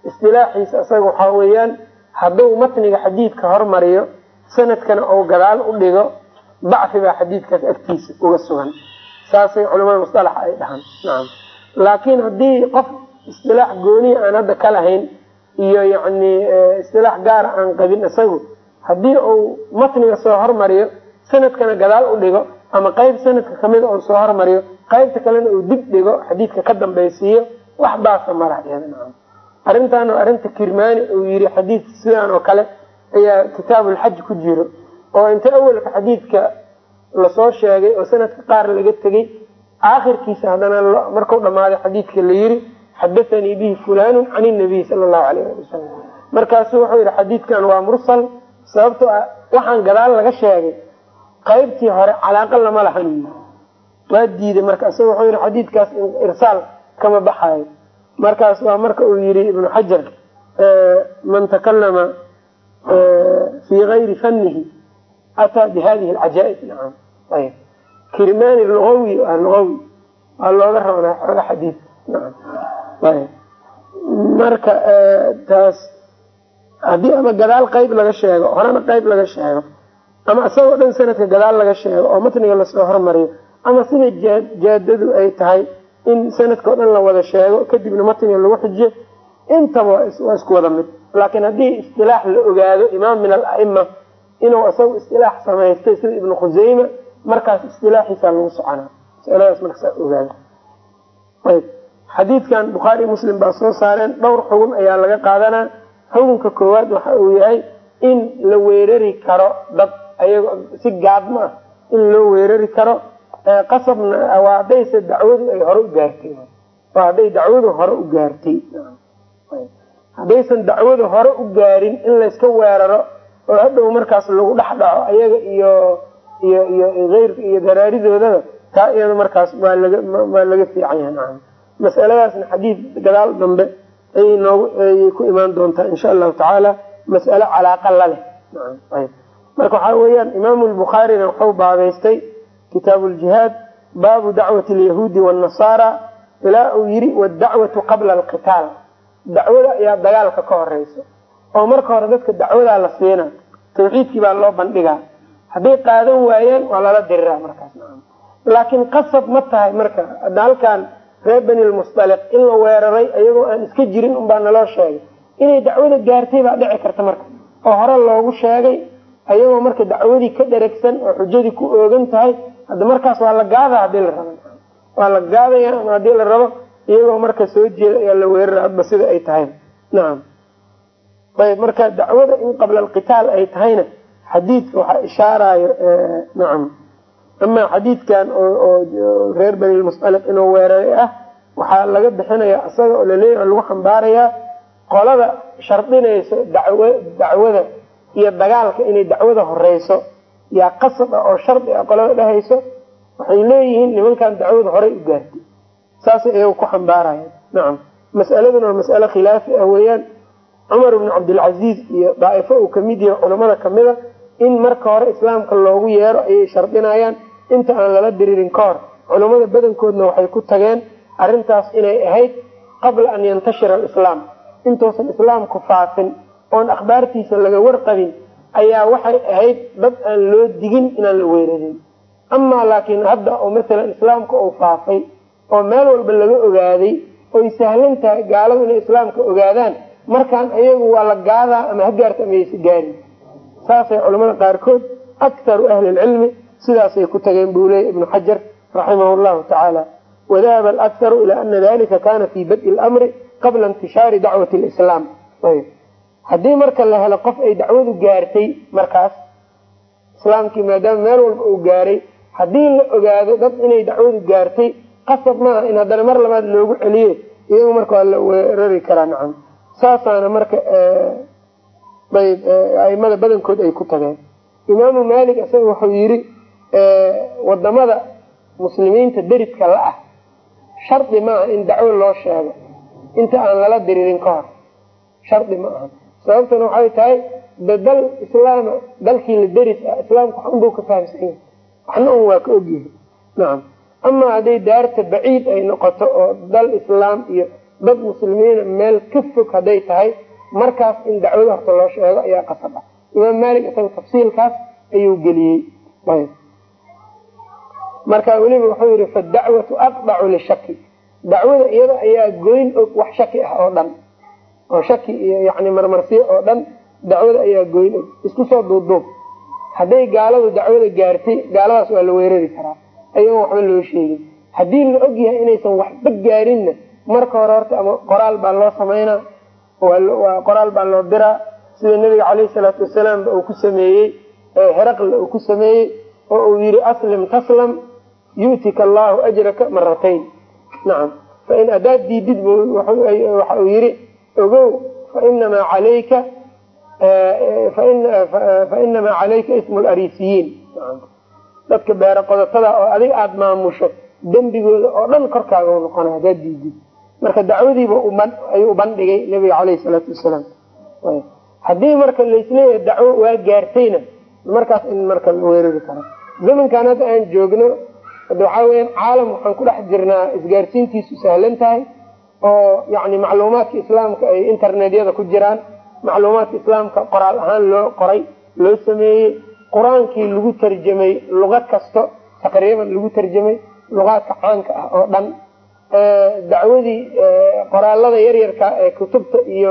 istilaaxiisa isaga waxaa weeyaan hadduu matniga xadiidka hormariyo sanadkana uu gadaal u dhigo bacfi baa xadiidkaas agtiisa uga sugan. Saasay culamada musalaxa ay dhahaan. Nacam laakiin haddii qof istilaax gooniya aan hadda ka lahayn iyo yacni istilaax gaara aan qabin isagu haddii uu matniga soo hormariyo sanadkana gadaal u dhigo ama qeyb sanadka kamida uu soo hormariyo qaybta kalena uu dib dhigo xadiidka ka dambaysiiyo wax baasa mara oo arrinta kirmaani uu yiri xadiid sidaan oo kale ayaa kitaabulxaj ku jiro oo inta awalka xadiidka la soo sheegay oo sanadka qaar laga tegay aakhirkiisa haddana markuu dhammaaday xadiidka la yiri xadathanii bihi fulanu can inabiy sala allahu alayh ali wasalam markaasu wuxuu yihi xadiidkan waa mursal sababtoo ah waxaan gadaal laga sheegay qaybtii hore calaaqa lama lahan waa diiday marka isaga wuxuu yihi xadiidkaas irsaal kama baxayo markaas waa marka uu yihi ibnu xajar man takalama fi gayri fanihi ataa bi hadihi alcajaa-ib nacam ayb kirmani luawi luawi waa looga rabnaa xooga xadiid nacam ayb marka taas haddii ama gadaal qeyb laga sheego horena qeyb laga sheego ama isagoo dhan sanadka gadaal laga sheego oo matniga la soo hormariyo ama sida jaadadu ay tahay in sanadka o dhan la wada sheego kadibna matniga lagu xijiyo intaba waa isku wada mid. Laakiin haddii istilaax la ogaado imaam min alaima inuu isagu istilaax samaystay sida ibnu khuseyme markaas istilaaxiisa lagu soconaa. Masaladaas markasaa ogaado. Ayb xadiidkan bukhaari muslim baa soo saareen dhowr xugun ayaa laga qaadanaa xukunka koowaad waxa uu yahay in la weerari karo dad ayago si gaadma ah in loo weerari karo qasabna waa haddayse dacwadu ay hore u gaartay waa hadday dacwadu hore u gaartay haddaysan dacwadu hore u gaarin in layska weeraro oo hadhow markaas lagu dhex dhaco ayaga iyo iyo iyo eyrka iyo daraaridoodaba taa iyada markaas waa laga waa laga fiican yahay masaladaasna xadiid gadaal dambe ayay noogu ayay ku imaan doontaa insha allahu tacaala mas'alo calaaqa la leh. Marka waxaa weeyaan imaamu lbukhaarina wuxuu baabaystay kitaabu ljihaad baabu dacwati alyahuudi waannasaara ilaa uu yiri waddacwatu qabla alqitaal. Dacwada ayaa dagaalka ka horeyso. Oo marka hore dadka dacwadaa la siina tawxiidkii baa loo bandhigaa hadday qaadan waayaan waa lala diriraa markaas. Laakiin qasab ma tahay marka halkan reer bani lmusdaliq in la weeraray iyagoo aan iska jirin unbaa naloo sheegay. Inay dacwada gaartay baa dhici karta marka. Oo hore loogu sheegay ayagoo marka dacwadii ka dheregsan oo xujadii ku oogan tahay hadda markaas waa la gaada haddii la rabo. Waa la gaadaya haddii la rabo iyagoo marka soo jeeda ayaa la weerara hadba sida ay tahay. Nacam ayb marka dacwada in qabla alqitaal ay tahayna xadiidka waxaa ishaarayo nacam amaa xadiidkan oo reer bani lmusaliq inuu weeraray ah waxaa laga bixinaya isaga oo laleeyahy lagu xambaarayaa qolada shardinayso daw dacwada iyo dagaalka inay dacwada horeyso. Yaa qasab ah oo shardi ah qolada dhehayso waxay leeyihiin nimankan dacwada horey u gaartay. Saasay iyaga ku xambaarayaan. Nacam mas'aladuna waa mas'alo khilaafi ah weeyaan. Cumar ibnu cabdilcaziiz iyo daa'ifo uu ka mid yahay culamada kamida in marka hore islaamka loogu yeero ayay shardinayaan inta aan lala diriirin ka hor culammada badankoodna waxay ku tageen arrintaas inay ahayd qabla an yantashira alislaam. Intuusan islaamku faafin oon akhbaartiisa laga warqabin ayaa waxay ahayd dad aan loo digin inaan la weerarin. Amaa laakiin hadda oo masalan islaamka uu faafay oo meel walba laga ogaaday oy sahlan tahay gaaladu inay islaamka ogaadaan markaan ayagu waa la gaadaa ama ha gaarta ama aysa gaarin. Saasay culamada qaarkood akharu ahli lcilmi sidaasay ku tageen buu leeyay ibnu xajar raximah llahu tacaala wadahaba alakharu ila ana dalika kana fi badi lmri qabla intishaari dacwati lislaam haddii marka la helo qof ay dacwadu gaartay markaas islaamkii maadaama meel walba uu gaaray haddii la ogaado dad inay dacwadu gaartay qasab maaha in haddana mar labaad loogu celiye iyagu marka waa la weerari karaa nacam. Saasaana marka aimada badankood ay ku tageen. Imaamu malik isaga wuxuu yidhi waddamada muslimiinta deriska la ah shardi ma aha in dacwo loo sheego. Inta aan lala diriirin ka hor shardi ma aha. Sababtuna waxay tahay de dal islaama dalkii la deris ah islaamka wax unbuu ka fahamsan yahay. Waxna un waa ka ogyahay nacam amaa hadday daarta baciid ay noqoto oo dal islaam iyo dad muslimiina meel ka fog hadday tahay markaas in dacwada horta loo sheego ayaa qasab ah imaam malik isaga tafsiilkaas ayuu geliyey. Ayb marka weliba wuxuu yihi fadacwatu aqdacu lishaki dacwada iyada ayaa goyn og wax shaki ah oo dhan oo shaki iyo yani marmarsiyo oo dhan dacwada ayaa goyn og. Isku soo duubduub. Hadday gaaladu dacwada gaartay gaaladaas waa la weerari karaa. Ayagoon waxba loo sheegin. Haddii la og yahay inaysan waxba gaarinna marka hore horta ama qoraal baa loo samaynaa waa qoraal baa loo diraa. Sida nabiga caleyhi salaatu wasalaam ba uu ku sameeyey heraqla uu ku sameeyey oo uu yihi aslim taslam yu'tika allahu ajraka maratayn nacam fain adaad diidid waxa uu yihi ogow fainamaa calayka fainamaa calayka ismu larisiyiin dadka beero qodotada oo adiga aada maamusho dembigooda oo dhan korkaaga u noqona hadaad diidid marka dacwadiiba ayuu ubandhigay nabiga caleyhi salaatu wasalaam. Haddii marka laisleeyahay dacwo waa gaartayna markaas in marka la weerari karo. Zamankan hadda aan joogno hadda waxaa weya caalam waxaan ku dhex jirnaa isgaarsiintiisu sahlan tahay oo yani macluumaadka islaamka ay internetyada ku jiraan. Macluumaadka islaamka qoraal ahaan loo qoray loo sameeyey qur'aankii lagu tarjamay luqad kasto taqriiban lagu tarjamay luqaadka caanka ah oo dhan. Dacwadii qoraalada yaryarka ee kutubta iyo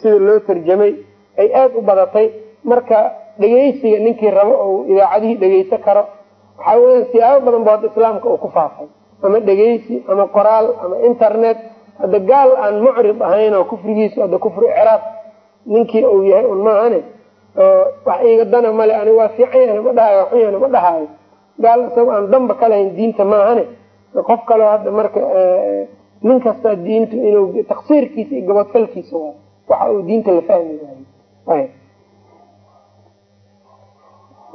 sida loo tarjamay ay aada u badatay. Marka dhegeysiga ninkii rabo ou idaacadihii dhegeyso karo. Waxaa weya siyaabo badan ba hadda islaamka uu ku faafay. Ama dhegeysi ama qoraal ama internet. Hadda gaal aan mucrid ahayn oo kufrigiisu hadda kufri icraab ninkii uu yahay un maahane oo wax iiga dana male ani waa fiican yana ma dhahayo waxun yana ma dhahaayo gaal isagoo aan damba ka lahayn diinta maahane qof kaleo hadda marka nin kasta diintu inuu taksiirkiisa iyo gabadfalkiisa waay waxa uu diinta la fahmi waayo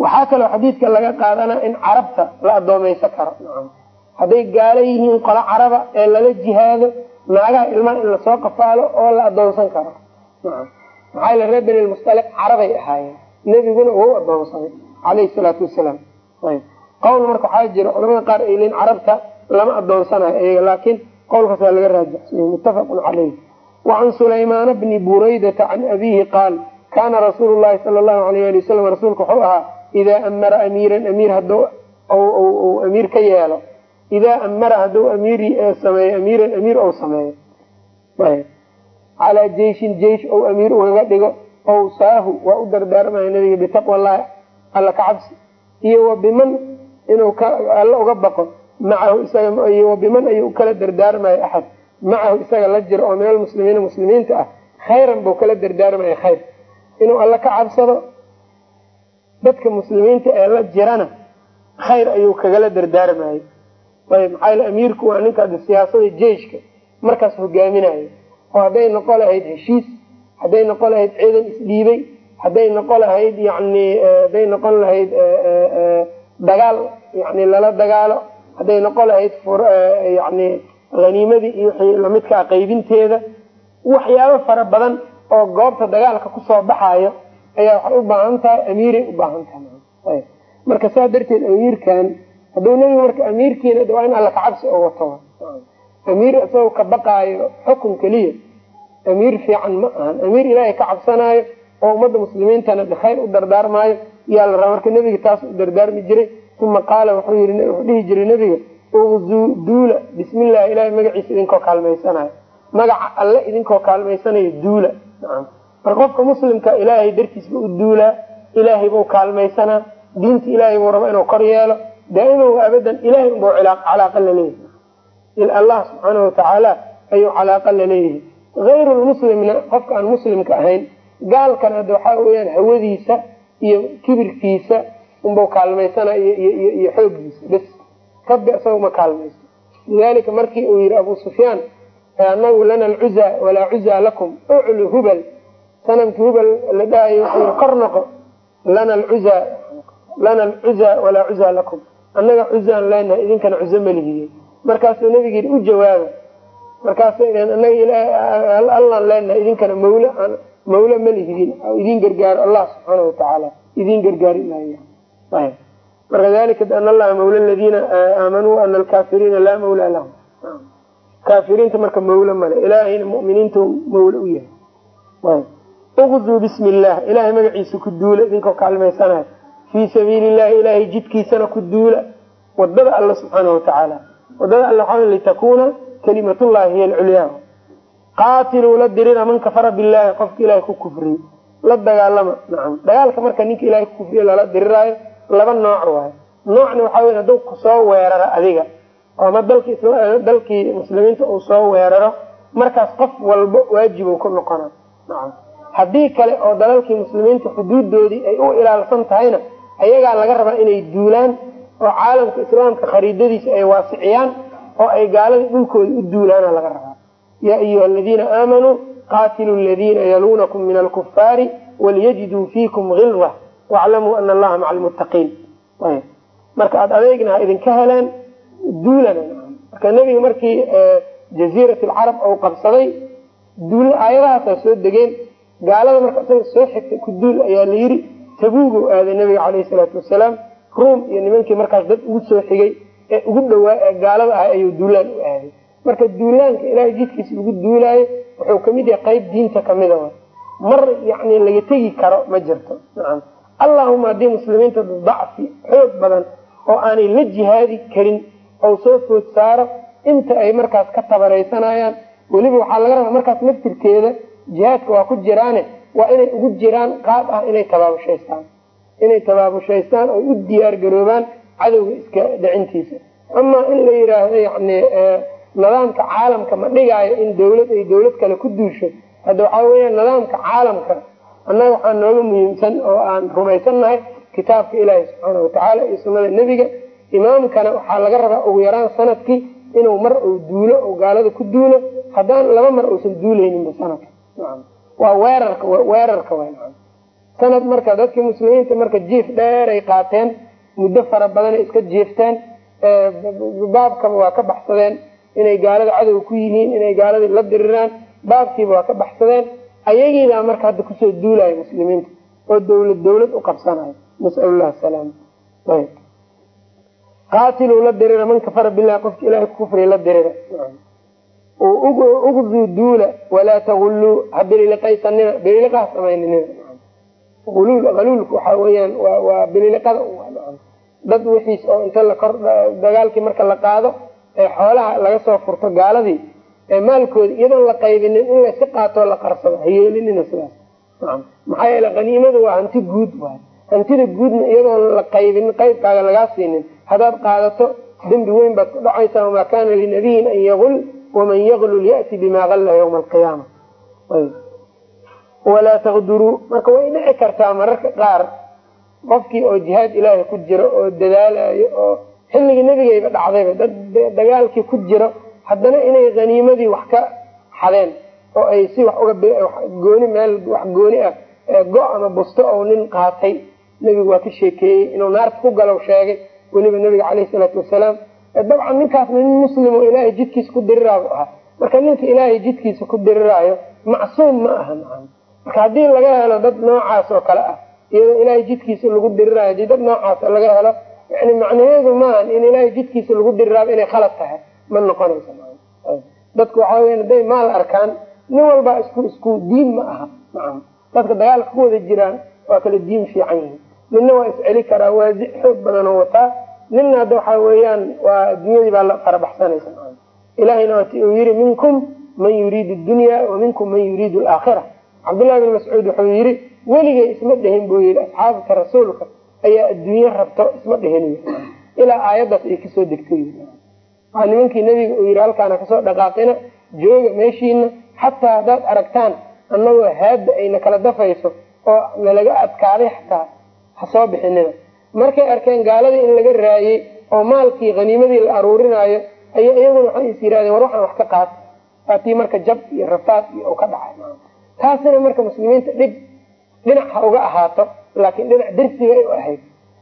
waxaa kaloo xadiidka laga qaadanaa in carabta la adoomeysan karo. Hadday gaalo yihiin qolo caraba ee lala jihaado naagaha ilmaha in la soo qafaalo oo la adoonsan karo. Maxaa yl reer beni lmustaliq carabay ahaayeen. Nebiguna wau adoonsaday caleyhi salaatu wasalaam. Qowl marka waxaa jira culamada qaar ay lein carabta lama adoonsanayo iyaga laakiin qowlkaas waa laga raajixsanyay muttafaqun caleyh wacan sulaymaana bni buraydata can abihi qaal kaana rasuulu llahi sala allahu alayh ali wasalam rasuulka wuxuu ahaa idaa amara amiiran amiir haduu amiir ka yeelo idaa amara hadduu amiir sameeyo amiiran amiir ou sameeyo calaa jeishin jeish ou amiir ugaga dhigo ow saahu waa u dardaarmaya nabiga bitaqwa llahi alla ka cabsi iyo wa biman inuu alla uga baqo macahu isagaiyo wa biman ayuu kala dardaarmaya axad macahu isaga la jiro oo min almuslimiina muslimiinta ah khayran buu kala dardaarmaya khayr inuu alla ka cabsado dadka muslimiinta ee la jirana khayr ayuu kagala dardaarmayo ayb maxaa amiirku waa ninka siyaasada jeiska markaas hogaaminayo oo hadday noqo lahayd heshiis hadday noqon lahayd ciidan isdhiibay hadday noqon lahayd yani hadday noqon lahayd dagaal yani lala dagaalo hadday noqon lahayd yani haniimadii iyo lamidkaa qaybinteeda waxyaabo fara badan oo goobta dagaalka ku soo baxayo ayaa waxay u baahan tahay amiiray u baahan tahay. Marka saa darteed amiirkan hadduu nebigu marka amiirkiina waa in alla kacabsi oo wato amiir isagoo ka baqaayo xukun keliya amiir fiican ma ahan. Amiir ilaahay ka cabsanaayo oo ummadda muslimiintana khayr u dardaarmaayo yaa la rabaa. Marka nebiga taas u dardaarmi jiray uma qaala wuxuu dhihi jiray nebiga uqzuu duula bismillahi ilahay magaciisa idinkoo kaalmaysanayo. Magaca alle idinkoo kaalmaysanayo duula marka qofka muslimka ilaahay dartiisba u duulaa ilaahay buu kaalmaysanaa diinta ilaahay buu raba inuu kor yeelo daa'iman abadan ilahay unbuu calaaqa la leeyahay allah subxaana watacaala ayuu calaaqa la leeyahay hayru lmuslimna qofka aan muslimka ahayn gaalkana hadda waxaa weyaan hawadiisa iyo kibirkiisa unbuu kaalmaysanaa iyo xooggiisa. Bes rabbi isaga ma kaalmaysto. Lidalika markii uu yihi abu sufyaan anagu lana alcuza walaa cuza lakum uclu hubal sanamki hubal la dhahayo wuxuu kor noqo lana alcuza lana alcuza walaa cuza lakum. Annaga cuzaan leenahay idinkana cuzo malihiye markaasuu nabiga yidhi u jawaaba markaasay dheen anaga allaan leenahay idinkana mawla mawla malihidin idin gargaaro allah subxaana watacaala idin gargaari maayo. Marka dalika an allaha mawla ladiina aamanuu ana alkaafiriina laa mawla lahum. Kaafiriinta marka mawla male ilaahayna muminiinta mawla u yahay uqzuu bismi illah ilahay magaciisa ku duula idinkoo kaalmaysanayo fii sabiili llahi ilahay jidkiisana ku duula. Wadada alla subxaana watacaala waddada alla waxaa litakuuna kalimatullahi hiy alculyaa qaatiluu la dirina man kafara billahi qofka ilahay ku kufriy la dagaalama nacam. Dagaalka marka ninka ilahay ku kufriyo lala diriraayo laba nooc waayo noocna waxaa wey hadduu ku soo weeraro adiga oo ama dalki dalkii muslimiinta uu soo weeraro markaas qof walba waajib ku noqona nacam haddii kale oo dalalkii muslimiinta xuduudoodii ay u ilaalsan tahayna ayagaa laga rabaa inay duulaan oo caalamka islaamka khariidadiisa ay waasiciyaan oo ay gaaladii dhulkooda u duulaana laga rabaa. Yaa ayuha aladiina aamanuu qaatilu ladiina yaluunakum min alkufaari waliyajiduu fiikum hilda waclamuu ana allaha maca almuttaqiin. Marka aada adeegna ha idinka heleen duulana marka nebiga markii jaziirat alcarab ou qabsaday duul aayadahaasaa soo degeen gaalada marka isaga soo xigtay ku duul ayaa la yidhi tabuugu aaday nabiga caleyhi salaatu wasalaam ruum iyo nimankii markaas dad ugu soo xigay ee ugu dhawaa ee gaalada ah ayuu duulaan u aaday. Marka duulaanka ilaahay jidkiisa lagu duulaayo wuxuu ka mid yahay qayb diinta kamida mar yani laga tegi karo ma jirto. Nacam allahuma haddii muslimiinta dacfi xoog badan oo aanay la jihaadi karin ou soo food saaro inta ay markaas ka tabaraysanayaan weliba waxaa laga rabaa markaas laftirkeeda jihaadka waa ku jiraane waa inay ugu jiraan qaab ah inay tabaabushaystaan. Inay tabaabushaystaan oy u diyaar garoobaan cadowga iska dhicintiisa amaa in la yidhaahdo yani nidaamka caalamka ma dhigaayo in dawlad ay dawlad kale ku duusho. Hadda waxaa weya nidaamka caalamka annaga waxaa nooga muhiimsan oo aan rumaysannahay kitaabka ilaahi subxaana watacaala iyo sunada nebiga. Imaamkana waxaa laga rabaa ugu yaraan sannadkii inuu mar uu duulo oo gaalada ku duulo. Haddaan laba mar uusan duuleyninba sanadka waa weerarka weerarka sanad marka dadkii muslimiinta marka jiif dheer ay qaateen muddo fara badanay iska jiifteen baabkaba waa ka baxsadeen. Inay gaalada cadow ku yihiin inay gaaladii la diriraan baabkiiba waa ka baxsadeen. Ayagiibaa marka hadda ku soo duulayo muslimiinta oo dawlad dawlad u qabsanayo nasallah salaam qaatiluu la dirira man kafara bilahi qofka ilahay kufri la dirira ugzuu duula walaa tagulluu ha bililiqaysanina bililiqaha samaynina uluul aluulka waxaa weyaan waa bililiqada dad wixiis oo inta dagaalkii marka la qaado ee xoolaha laga soo furto gaaladii ee maalkooda iyadoon la qaybinin in layska qaatoo la qarsado hayeelinina sidaas. Maxaa yeele haniimada waa hanti guud waay. Hantida guudna iyadoon la qaybinin qaybkaaga lagaa siinin. Haddaad qaadato dembi weyn baad ku dhacaysaa wamaa kaana linabiyin an yagul waman yaglul yati bima alla ywma alqiyaama walaa taqduruu marka way dhici kartaa mararka qaar qofkii oo jihaad ilaahay ku jiro oo dadaalayo oo xilligii nebigayba dhacdayba dad dagaalkii ku jiro haddana inay haniimadii wax ka xadeen oo ay si wax uga gooni meel wax gooni ah go ama busto oo nin qaatay nebigu waa ka sheekeeyey inuu naarta ku galow sheegay weliba nebiga caleyhi salaatu wasalaam dabcan ninkaasna nin muslim oo ilaahay jidkiisa ku diriraabu ahaa. Marka ninka ilaahay jidkiisa ku diriraayo macsuum ma aha marka haddii laga helo dad noocaas oo kale ah iyadoo ilaahay jidkiisa lagu diriraayo haddii dad noocaas laga helo yani macnaheedu maahan in ilaahay jidkiisa lagu diriraabo inay khalad tahay. Ma noqonaysa dadku waxaa weya haday maal arkaan nin walbaa isku isku diin ma aha nacam dadka dagaalka ku wada jiraan waa kala diin fiican yihiin ninna waa isceli karaa waasi xoog badan oo wataa ninna hadda waxaa weeyaan waa adduunyadii baa farabaxsanaysa ilahayna waati uu yihi minkum man yuriidu dunya wa minkum man yuriidu alaakhira cabdullahi bin mascuud wuxuu yihi weligay isma dhihin buu yidhi asxaabta rasuulka ayaa adduunye rabto isma dhihin ilaa aayaddaas ay ka soo degtay. Waa nimankii nebiga uu yidhi halkaana ka soo dhaqaaqina jooga meeshiina xataa haddaad aragtaan annagoo haadda ayna kala dafayso oo nalaga adkaaday xataa ha soo bixinina markay arkeen gaaladii in laga raayey oo maalkii haniimadii la aruurinaayo aya iyaguna waxay is yidhahdeen war waxaan wax ka qaata waatii marka jab iyo rafaad iyo u ka dhacay taasina marka muslimiinta dhib dhinac ha uga ahaato laakiin dhinac darsigay u ahayd.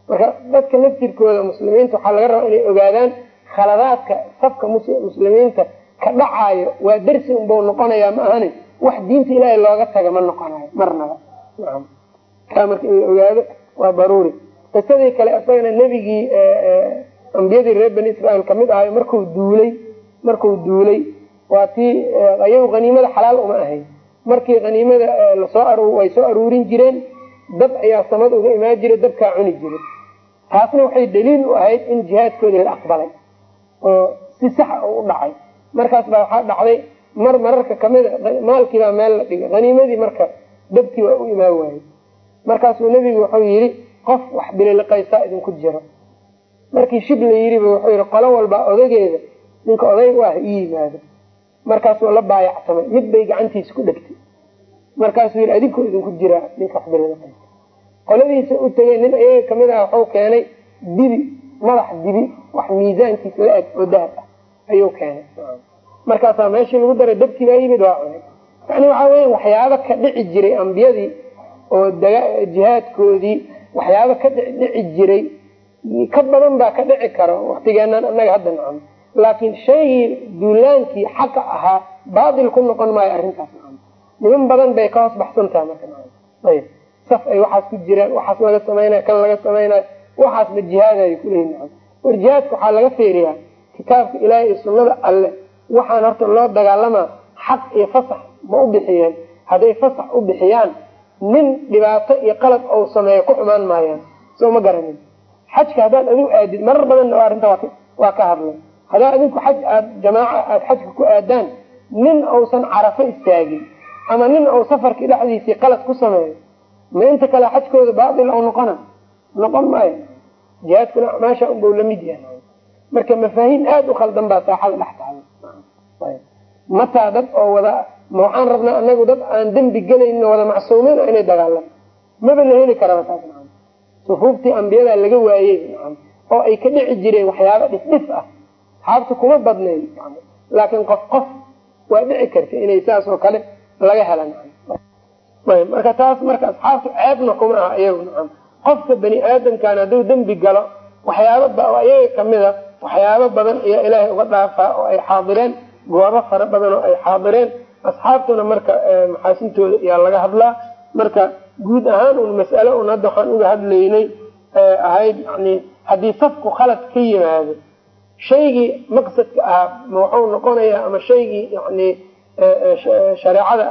Marka dadka laftirkooda muslimiinta waxaa laga rabaa inay ogaadaan khaladaadka safka muslimiinta ka dhacaayo. Waa darsi unbau noqonayaa ma ahani? Wax diinta ilaahay looga taga ma noqonayo marnaba marka in la ogaado waa daruuri qisadii kale isagana nebigii ambiyadii reer bani israail ka mid ahayo marku duulay markuu duulay waa tii ayagu haniimada xalaal uma ahayn. Markii haniimada la soo way soo aruurin jireen dab ayaa samad uga imaan jiray dabkaa cuni jiray. Taasna waxay daliil u ahayd in jihaadkoodii la aqbalay oo si saxa u dhacay. Markaas baa waxaa dhacday mar mararka kamida maalkiibaa meel la dhigay haniimadii marka dabkii waa u imaan waayey. Markaasuu nebigu wuxuu yidhi qof wax bililiqaysaa idinku jiro. Markii shib la yidhiba wuxuu yidhi qolo walbaa odageeda ninka oday u ah ii yimaado. Markaasuu la baayacsamay mid bay gacantiisa ku dhegtay. Markaasuu yidhi adinkoo idinku jiraa ninka wax bililiqaysa qoladiisa u tegay nin ayaga ka mid ah waxuu keenay dibi madax dibi wax miisaankiis la eg oo dahab ah ayuu keenay. Markaasaa meeshii lagu daray dabkii baa yimid waa cunay. Yani waxaa weya waxyaaba ka dhici jiray ambiyadii oo jihaadkoodii waxyaaba ka dhici jiray ka badan baa ka dhici karo waktigeenan anaga hadda nacam. Laakiin shaygii duulaankii xaqa ahaa baatil ku noqon maayo arrintaas nacam. Niman badan bay ka hoos baxsantaha marka nacam. Ayb saf ay waxaas ku jiraan waxaas laga samaynayo kan laga samaynayo waxaasba jihaadayo kulehi nacam. War jihaadka waxaa laga feeriyaa kitaabka ilaahay iyo sunnada alle. Waxaan horta loo dagaalamaa xaq iyo fasax ma u bixiyeen. Hadday fasax u bixiyaan nin dhibaato iyo qalad ou sameeyo ku xumaan maayaan. Soo ma garanin. Xajka haddaad adigu aadid marar badanna arrinta waa ka hadlay. Haddaad adinku xaj aad jamaaca aada xajka ku aadaan nin uusan carafo istaagin ama nin ou safarkii dhexdiisii qalad ku sameeyo ma inta kale xajkooda baatil ou noqona? Noqon maayo. Jihaadkuna acmaasha unbau la mid yahay. Marka mafaahiim aada u khaldan baa saaxada dhex taala. Mataa dad oo wada waxaan rabnaa anagu dad aan dembi gelayno wada macsuumiin inay dagaalamo maba la heli nacam. Sufuuftii ambiyadaa laga waayey oo ay ka dhici jireen waxyaaba dhifdhif ah. Asxaabta kuma badnayn laakiin qof qof waa dhici karta inay saas oo kale laga hela nacam. Ayb marka taas marka asxaabtu ceebna kuma aha iyagu nacam. Qofka bani aadamkan hadduu dembi galo waxyaaba iyaga kamida waxyaabo badan ayaa ilaahay uga dhaafaa oo ay xaadireen. Goobo fara badan oo ay xaadireen asxaabtuna marka maxaasintooda ayaa laga hadlaa. Marka guud ahaan un mas'ale un hadda waxaan uga hadlaynay ahayd yani haddii safku khalad ka yimaado shaygii maqsadka ahaa ma waxuu noqonayaa ama shaygii yani shareecada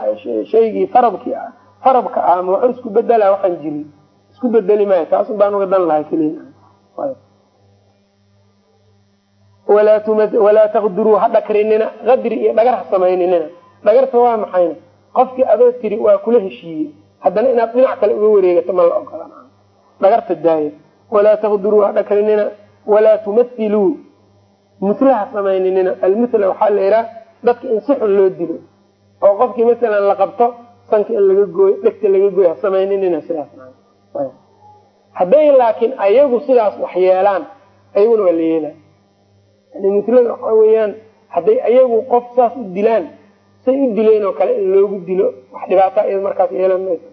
shaygii faradkii farabka ahaa ma waxuu isku bedelaa waxaan jirin. Isku bedeli maayo taasun baan uga dan lahay keliya walaa taqduruu ha dhakrinina qadri iyo dhagar ha samayninina dhagarta waa maxayna qofkii adoo tiri waa kula heshiiyey. Haddana inaad dhinac kale uga wareegato ma la ogola dhagarta daaya walaa taqduruu ha dhakrinina walaa tumathiluu. Mutla ha samayninina. Almuthla waxaa la ihaha dadka in si xun loo dilo. Oo qofkii masalan la qabto sanka in laga gooyo dhegta laga gooyo ha samayninina sidaas hadday laakiin ayagu sidaas wax yeelaan ayaguna waa la yeelaa. Yani mutlada waxaa weeyaan hadday ayagu qof saas u dilaan say u dileen oo kale in loogu dilo wax dhibaata iyada markaas yeelan mayso.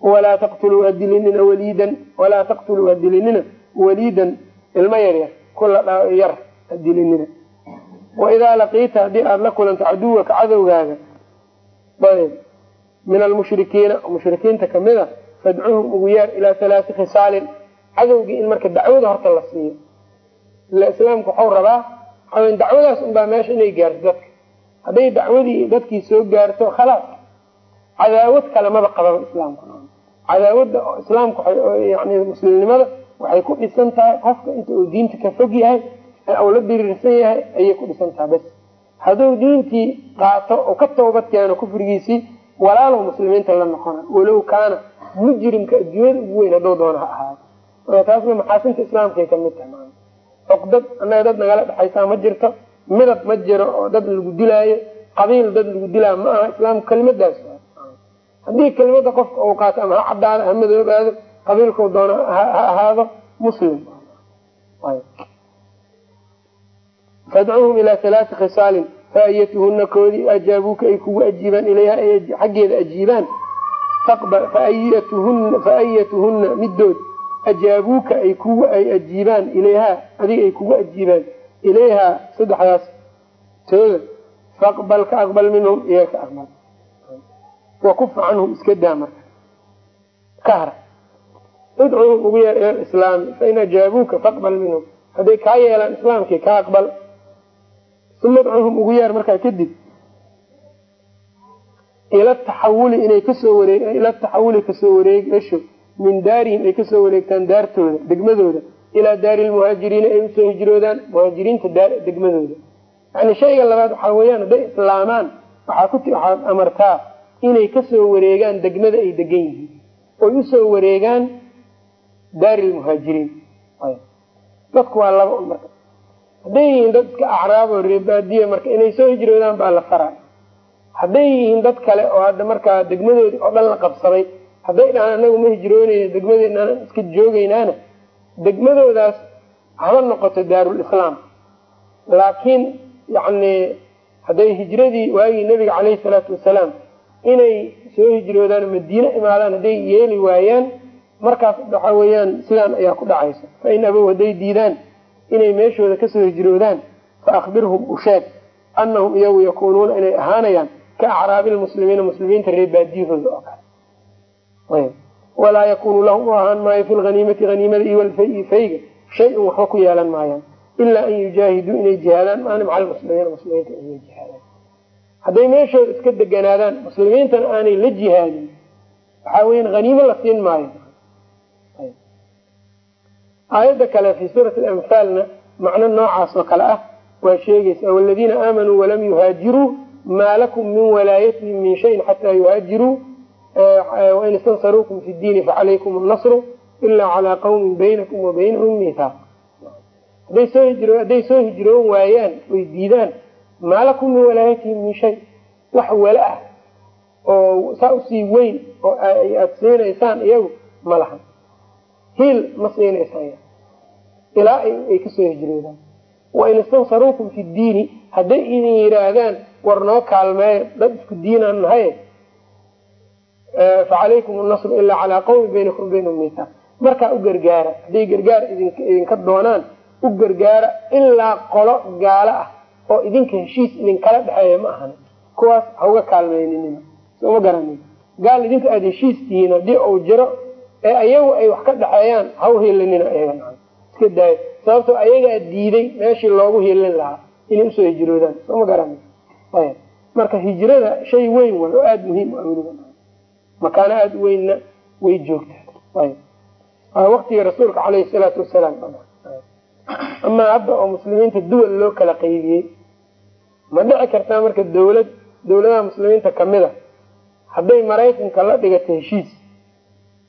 Walaa taqtuluu hadilinina waliidan walaa taqtuluu hadilinina waliidan. Ilmo yaryar kula yar hadilinina waidaa laqiita haddii aada la kulanto caduwaka cadowgaaga ayb min almushrikiina mushrikiinta ka mid a fadcuhum ugu yaar ilaa halaati khisaalin cadowgii in marka dacwada horta la siiyo. Ila islaamku waxau rabaa dacwadaas unbaa meesha inay gaarto dadka hadday dacwadii dadkii soo gaarto khalaas. Cadaawad kale maba qababa islaamku. Cadaawada oo islaamku yani muslimnimada waxay ku dhisan tahay qofka inta uu diinta ka fog yahay uu la diriirsan yahay ayay ku dhisan tahay bas hadduu diintii qaato oo ka toobad keeno kufrigiisii walaalow muslimiinta la noqona walow kaana mujrimka adduunyada ugu weyn hadduu doona ha ahaado. Taasna maxaasinta islaamkay ka mid tahay. Cuqdad annaga dad nagala dhexaysaa ma jirto midab ma jiro oo dad lagu dilaayo qabiil dad lagu dilaayo ma aha islaamku kelimadaas haddii kelimada qofka uu qaato ama ha cadaado ha madoobaado qabiilkau doona ha ahaado muslim. Fadcuuhum ilaa halaati khisaalin faayatuhuna koodii ajaabuuka ay kugu ajiibaan ilayha xaggeeda ajiibaan. Faayatuhuna midood ajaabuuka ay kugu ay ajiibaan ilayhaa adiga ay kugu ajiibaan ilayhaa saddexdaas tooda faqbal ka aqbal minhum iyaga ka aqbal wakufa canhum iska daa marka ka har idcuuhum ugu yeer ila lislaami fain ajaabuuka faqbal minhum hadday kaa yeelaan islaamkii ka aqbal uma idcuuhum ugu yeer markaa kadib ila taxawuli inay ka soo wareeg ila taxawuli ka soo wareegasho min daarihim ay ka soo wareegtaan daartooda degmadooda ilaa daari lmuhaajiriina ay u soo hijroodaan muhaajiriinta degmadooda yani shayga labaad waxaa weyaan hadday islaamaan waxaad amartaa inay ka soo wareegaan degmada ay degan yihiin oy u soo wareegaan daari lmuhaajiriin dadku waa laba un marka hadday yihiin dad iska acraab oo reebaadiya marka inay soo hijroodaan baa la faraa hadday yihiin dad kale oo hadda markaa degmadoodii oo dhan la qabsaday hadday dhahaan anagu ma hijroonayno degmadeena iska joogaynaana degmadoodaas haba noqoto daarulislaam laakiin yacni hadday hijradii waagii nebiga caleyhi salaatu wasalaam inay soo hijroodaan madiine imaadaan hadday yeeli waayaan markaas waxa weeyaan sidaan ayaa ku dhacaysa. Fa in abow hadday diidaan inay meeshooda ka soo hijroodaan fa akhbirhum usheeg annahum iyagu yakuunuuna inay ahaanayaan ka acraabi lmuslimiina muslimiinta reer baadiyahooda oo kale walaa yakunu lahum u ahaan maayo fi lhaniimati haniimada iyo walfayi fayga shay-un waxba ku yeelan maayaan ilaa an yujaahiduu inay jihaadaan maana maca lmuslimiina muslimiinta inay jihaadaan hadday meeshooda iska deganaadaan muslimiintana aanay la jihaadin waxaa weyan haniimo la siin maayo aayadda kale fi suurati alamfaalna macno noocaas oo kale ah waa sheegaysa waladiina aamanuu walam yuhaajiruu maa lakum min walaayatihim min shayin xataa yuhaajiruu wain istansaruukum fi diini facalaykum nasru ilaa calaa qawmin baynakum wa baynahum mithaaq hadday soo hijroon waayaan oy diidaan maa lakum min walaayatihim min shay wax wala ah oo saa u sii weyn oo aada siinaysaan iyagu ma lahan hiil ma siinaysaan ilaa ay ka soo hijroodaan wain istansaruukum fi diini hadday idin yidhaahdaan war noo kaalmeeyo dad isku diinaan nahaye facalaykum nasru ilaa calaa qawmi baynakum baynahum mithaaq markaa u gargaara hadday gargaar idinka doonaan u gargaara ilaa qolo gaalo ah oo idinka heshiis idinkala dhexeeya ma ahan. Kuwaas hauga kaalmeyninina sooma garanin gaal idinka aada heshiis tihiin haddii uu jiro ee ayagu ay wax ka dhexeeyaan ha u hilinina ayaga iska daayo. Sababtoo ayagaa diiday meeshii loogu hilin lahaa inay u soo hijroodaan. Garanin ayb marka hijrada shay weyn way oo aada muhiim ah weliba makaano aada u weynna way joogtaa ayb. Waqtiga rasuulka caleyhi salaatu wasalaam. Amaa hadda oo muslimiinta duwal loo kala qaybiyey. Ma dhici kartaa marka dawlad dawladaha muslimiinta ka mid a hadday maraykanka la dhigato heshiis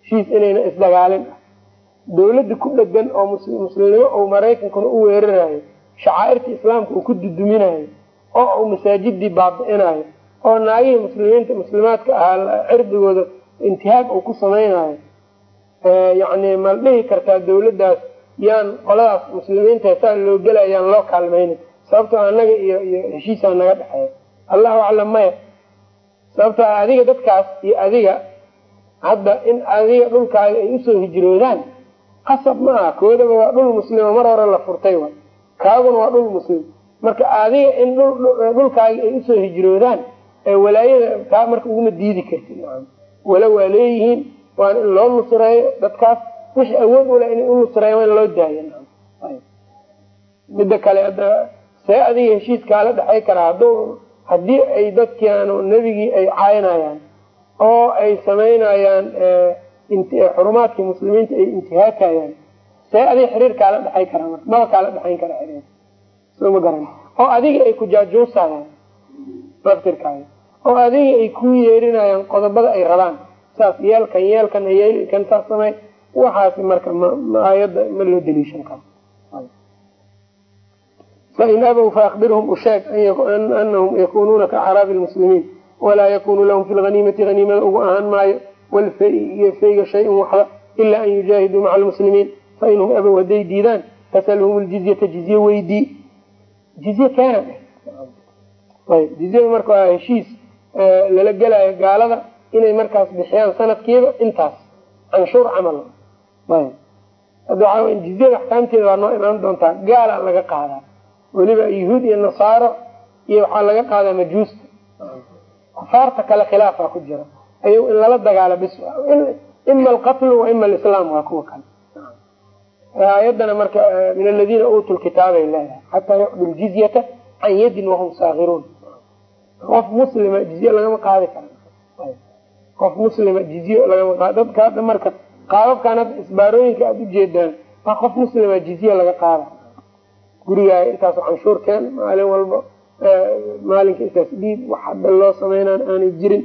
heshiis inayna isdagaalin. Ah dawladda ku dhegan oo muslimnimo uu maraykankuna u weerarayo shacaa'irta islaamka uu ku duduminayo oo uu masaajidii baabi'inayo oo naagihii muslimiinta muslimaadka ahaa cirdigooda intihaag uu ku samaynayo. Yacni ma dhihi kartaa dawladdaas yaan qoladaas muslimiinta saa loo gelaya yaan loo kaalmaynin. Sababtoo anaga iyo iyo heshiisaa naga dhexeeya allahu aclam maya. Sababtoo adiga dadkaas iyo adiga hadda in adiga dhulkaaga ay u soo hijroodaan qasab ma aha. Koodaba waa dhul muslima mar hore la furtay wa kaaguna waa dhul muslim marka adiga in dhulkaaga ay u soo hijroodaan walaayada taa marka uguma diidi kartid. Wala waa leeyihiin waana in loo nusreeyo dadkaas. Wixii awood ula inay u nusreeyan waa in loo daayo. Midda kale hadda see adiga heshiiskaala dhexay karaa hadduu haddii ay dadkianu nebigii ay caynayaan oo ay samaynayaan xurumaadkii muslimiinta ay intihaakayaan see adiga xiriir kaala dhexay karaa marka maba kaala dhexayn kara xiriir. Soo ma garan. Oo adiga ay ku jaajuusayaan laftirkaaga oo adiga ay kuu yeerinayaan qodobada ay rabaan. Saas yeelkan yeelkan yeelkan saas samey waxaasi marka maayadda ma loo daliishan karo. Fain abow faakbirhum usheeg anahum yakunuuna ka acraabi lmuslimiin walaa yakunu lahum fi lhaniimati haniimada ugu ahaan maayo. Walfay iyo waxba ilaa an yujaahiduu maca almuslimiin fainhum abow hadday diidaan fasalhum ljizyata jizye weydii. Keena ayb jizyada marka waa heshiis lala gelaayo gaalada inay markaas bixiyaan sanadkiiba intaas. Canshuur camal. Ayb hadda waxaa jizyada axkaamteeda waa noo imaan doontaa? Gaala laga qaadaa weliba yuhuud iyo nasaaro iyo waxaa laga qaadaa majuusta. Kufaarta kale khilaafaa ku jira. Ayagu in lala dagaalo bis ima alqatlu wa ima alislaam waa kuwa kale. Aayadana marka min aladiina uutuu lkitaabay leedahay xataa yucdu ljizyata can yadin wahum saakiruun qof muslima jizye lagama qaadi kara qof muslima jizye lagama qaad dadka hadda marka qaababkan hadda isbaarooyinka aada ujeedaan waa qof muslima jizye laga qaada. Gurigaaga intaas canshuurkeen maalin walba maalinka intaas dhiib wax hadda loo sameynaan aanay jirin.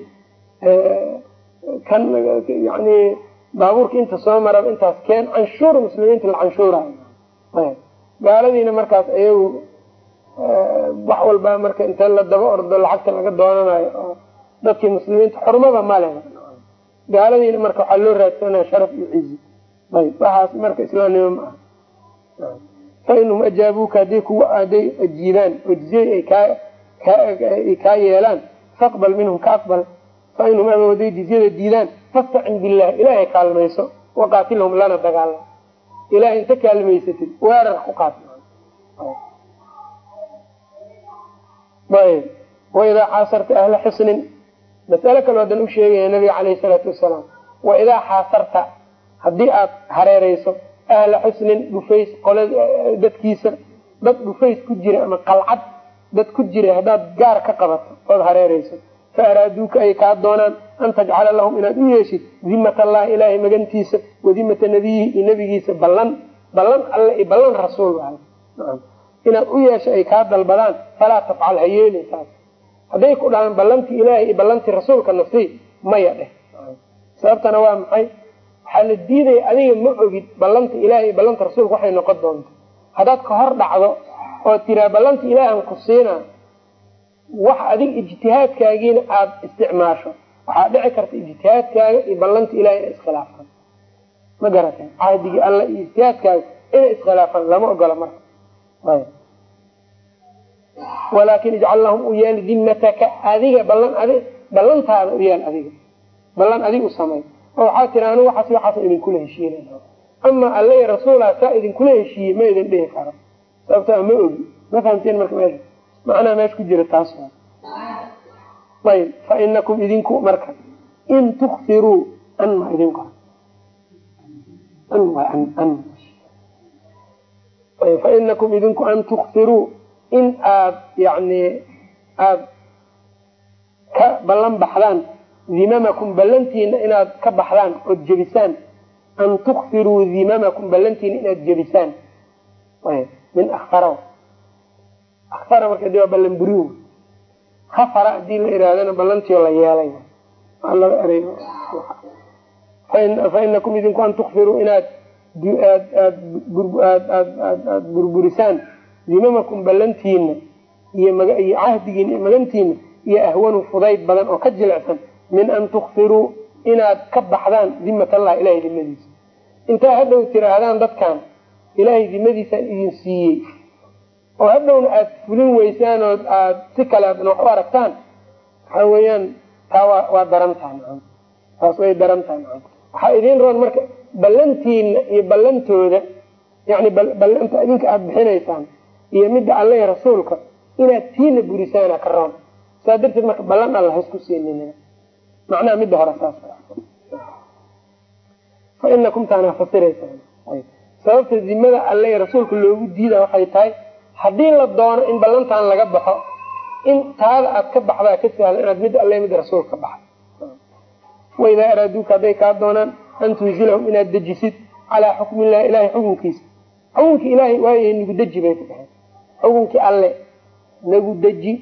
Kan yani baabuurka inta soo maraba intaas keen canshuur muslimiinta la canshuurayo gaaladiina markaas ayagu wax walba marka inta la daba ordo lacagta laga doonanayo oo dadkii muslimiinta xurmada male gaaladiina marka waxaa loo raadsanaya sharaf iyo cizi. Ayb waxaas marka islaamnimo ma aha. Fainhum ajaabuuka haday kugu aday ajiibaan jizyada ay kaa yeelaan faqbal minhum ka aqbal. Fainhum ama haday jizyada diidaan fastacin billah ilaahay kaalmayso waqaatilhum lana dagaalam ilahay inta kaalmaysatid weerar ku qaat waidaa xaasarta ahla xusnin. Masale kale wadan u sheegaya nabiga caleyhi salaatu wasalaam waidaa xaasarta haddii aad hareereyso ahla xusnin dhufays qole dadkiisa dad dhufays ku jira ama qalcad dad ku jira haddaad gaar ka qabato ood hareereyso fa araaduuka ay kaa doonaan an tajcala lahum inaad u yeeshid dimat allahi ilaahay magantiisa wadimata nabiyihi iyo nabigiisa ballan ballan alle iyo ballan rasuul inaad u yeesho ay kaa dalbadaan falaa tafcal ha yeelin saas hadday ku dhahaan ballantii ilaahay iyo ballantii rasuulka nafsi maya dheh. Sababtana waa maxay? Waxaa la diidaya adiga ma ogid ballanta ilahay iyo ballanta rasuulka waxay noqon doonto. Haddaad ka hor dhacdo oo tiraa ballanta ilaahan ku siina wax adiga ijtihaadkaagiina aada isticmaasho. Waxaa dhici karta ijtihaadkaaga iyo ballanta ilahay inay iskhilaafaan ma garatay cahdigii alla iyo ijtihaadkaaga inay iskhilaafaan lama ogola marka walaakin ijcal lahum u yeel dimataka adiga ballan adi ballantaada u yeel adiga. Ballan adiga u samey oo waxaa tiri anu waxaas waxaas idinkula heshiina ama alla rasuula saa idinkula heshiiyey ma idin dhihi karo. Sababtaa ma ogi. Ma fahamteen marka meesha? Macnaha meesha ku jira taas ayb fa inakum idinku marka in tukfiruu an ma idinku fa inakum idinku an tukfiruu in aad yani aada ka ballan baxdaan dimamakum ballantiina inaad ka baxdaan ood jebisaan. An tukfiruu dimamakum ballantiina inaad jebisaan. Min akfara akfara marka de waa ballan burin kafara haddii la irahdana ballantiio la yeelay. Laba erey fa inakum idinku an tukfiruu inaad aad burburisaan dimamakum ballantiina iyo cahdigiina iyo magantiina iyo ahwanu fudayd badan oo ka jilicsan min an tukfiruu inaad ka baxdaan dimat allahi ilahay dimadiisa intaa hadhow tiraahdaan dadkan ilaahay dimadiisaan idin siiyey. Oo hadhowna aada fulin weysaan oo aad si kale aadna wax u aragtaan waxaa weeyaan taa waa waa daran tahay maa taas way daran tahay maa waxaa idiin roon marka ballantiina iyo ballantooda yani ballanta idinka aada bixinaysaan iyo midda alle rasuulka inaad tiina burisaana ka roon saa darteed marka ballan alla haisku siinin. Macnaha midda hore saas fa inakum taana fasiraysaan sababta dimada alle rasuulka loogu diida waxay tahay haddii la doono in ballantan laga baxo in taada aad ka baxdaa ka sahla inaad mid alle mid rasuul ka baxdo. Waidaa araaduuka hadday kaa doonaan an tunzilahum inaad dejisid calaa xukmillahi ilahay xukunkiisa. Xukunkii ilaahay waay nagu deji bay ku dhahay xukunkii alle nagu deji.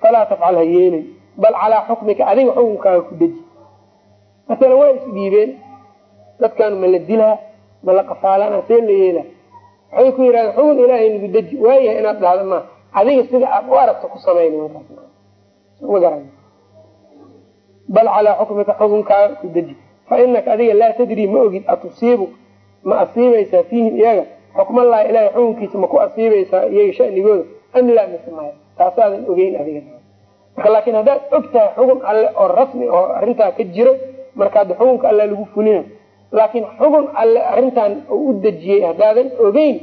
Falaa tafcal ha yeelin bal calaa xukmika adiga xukunkaaga ku deji. Masalan waa isdhiibeen dadkan ma la dilaa ma la qafaalana see la yeela waxay ku yidhahdeen xukun ilaahay nagu deji waayahay inaad dhahda ma adiga sida aad u aragta ku samayn ma bal calaa xukmika xukunkaaga ku deji. Fa inaka adiga laa tadri ma ogid atusiibu ma asiibaysaa fiihim iyaga xukmallahi ilahay xukunkiisa ma ku asiibaysaa iyaga shanigooda am laa mise maya taasaadan ogeyn adiga marka laakiin haddaad og tahay xukun alle oo rasmi oo arrintaa ka jiro markaad xukunka alle lagu fulina laakiin xukun alle arrintan u dejiyey haddaadan ogeyn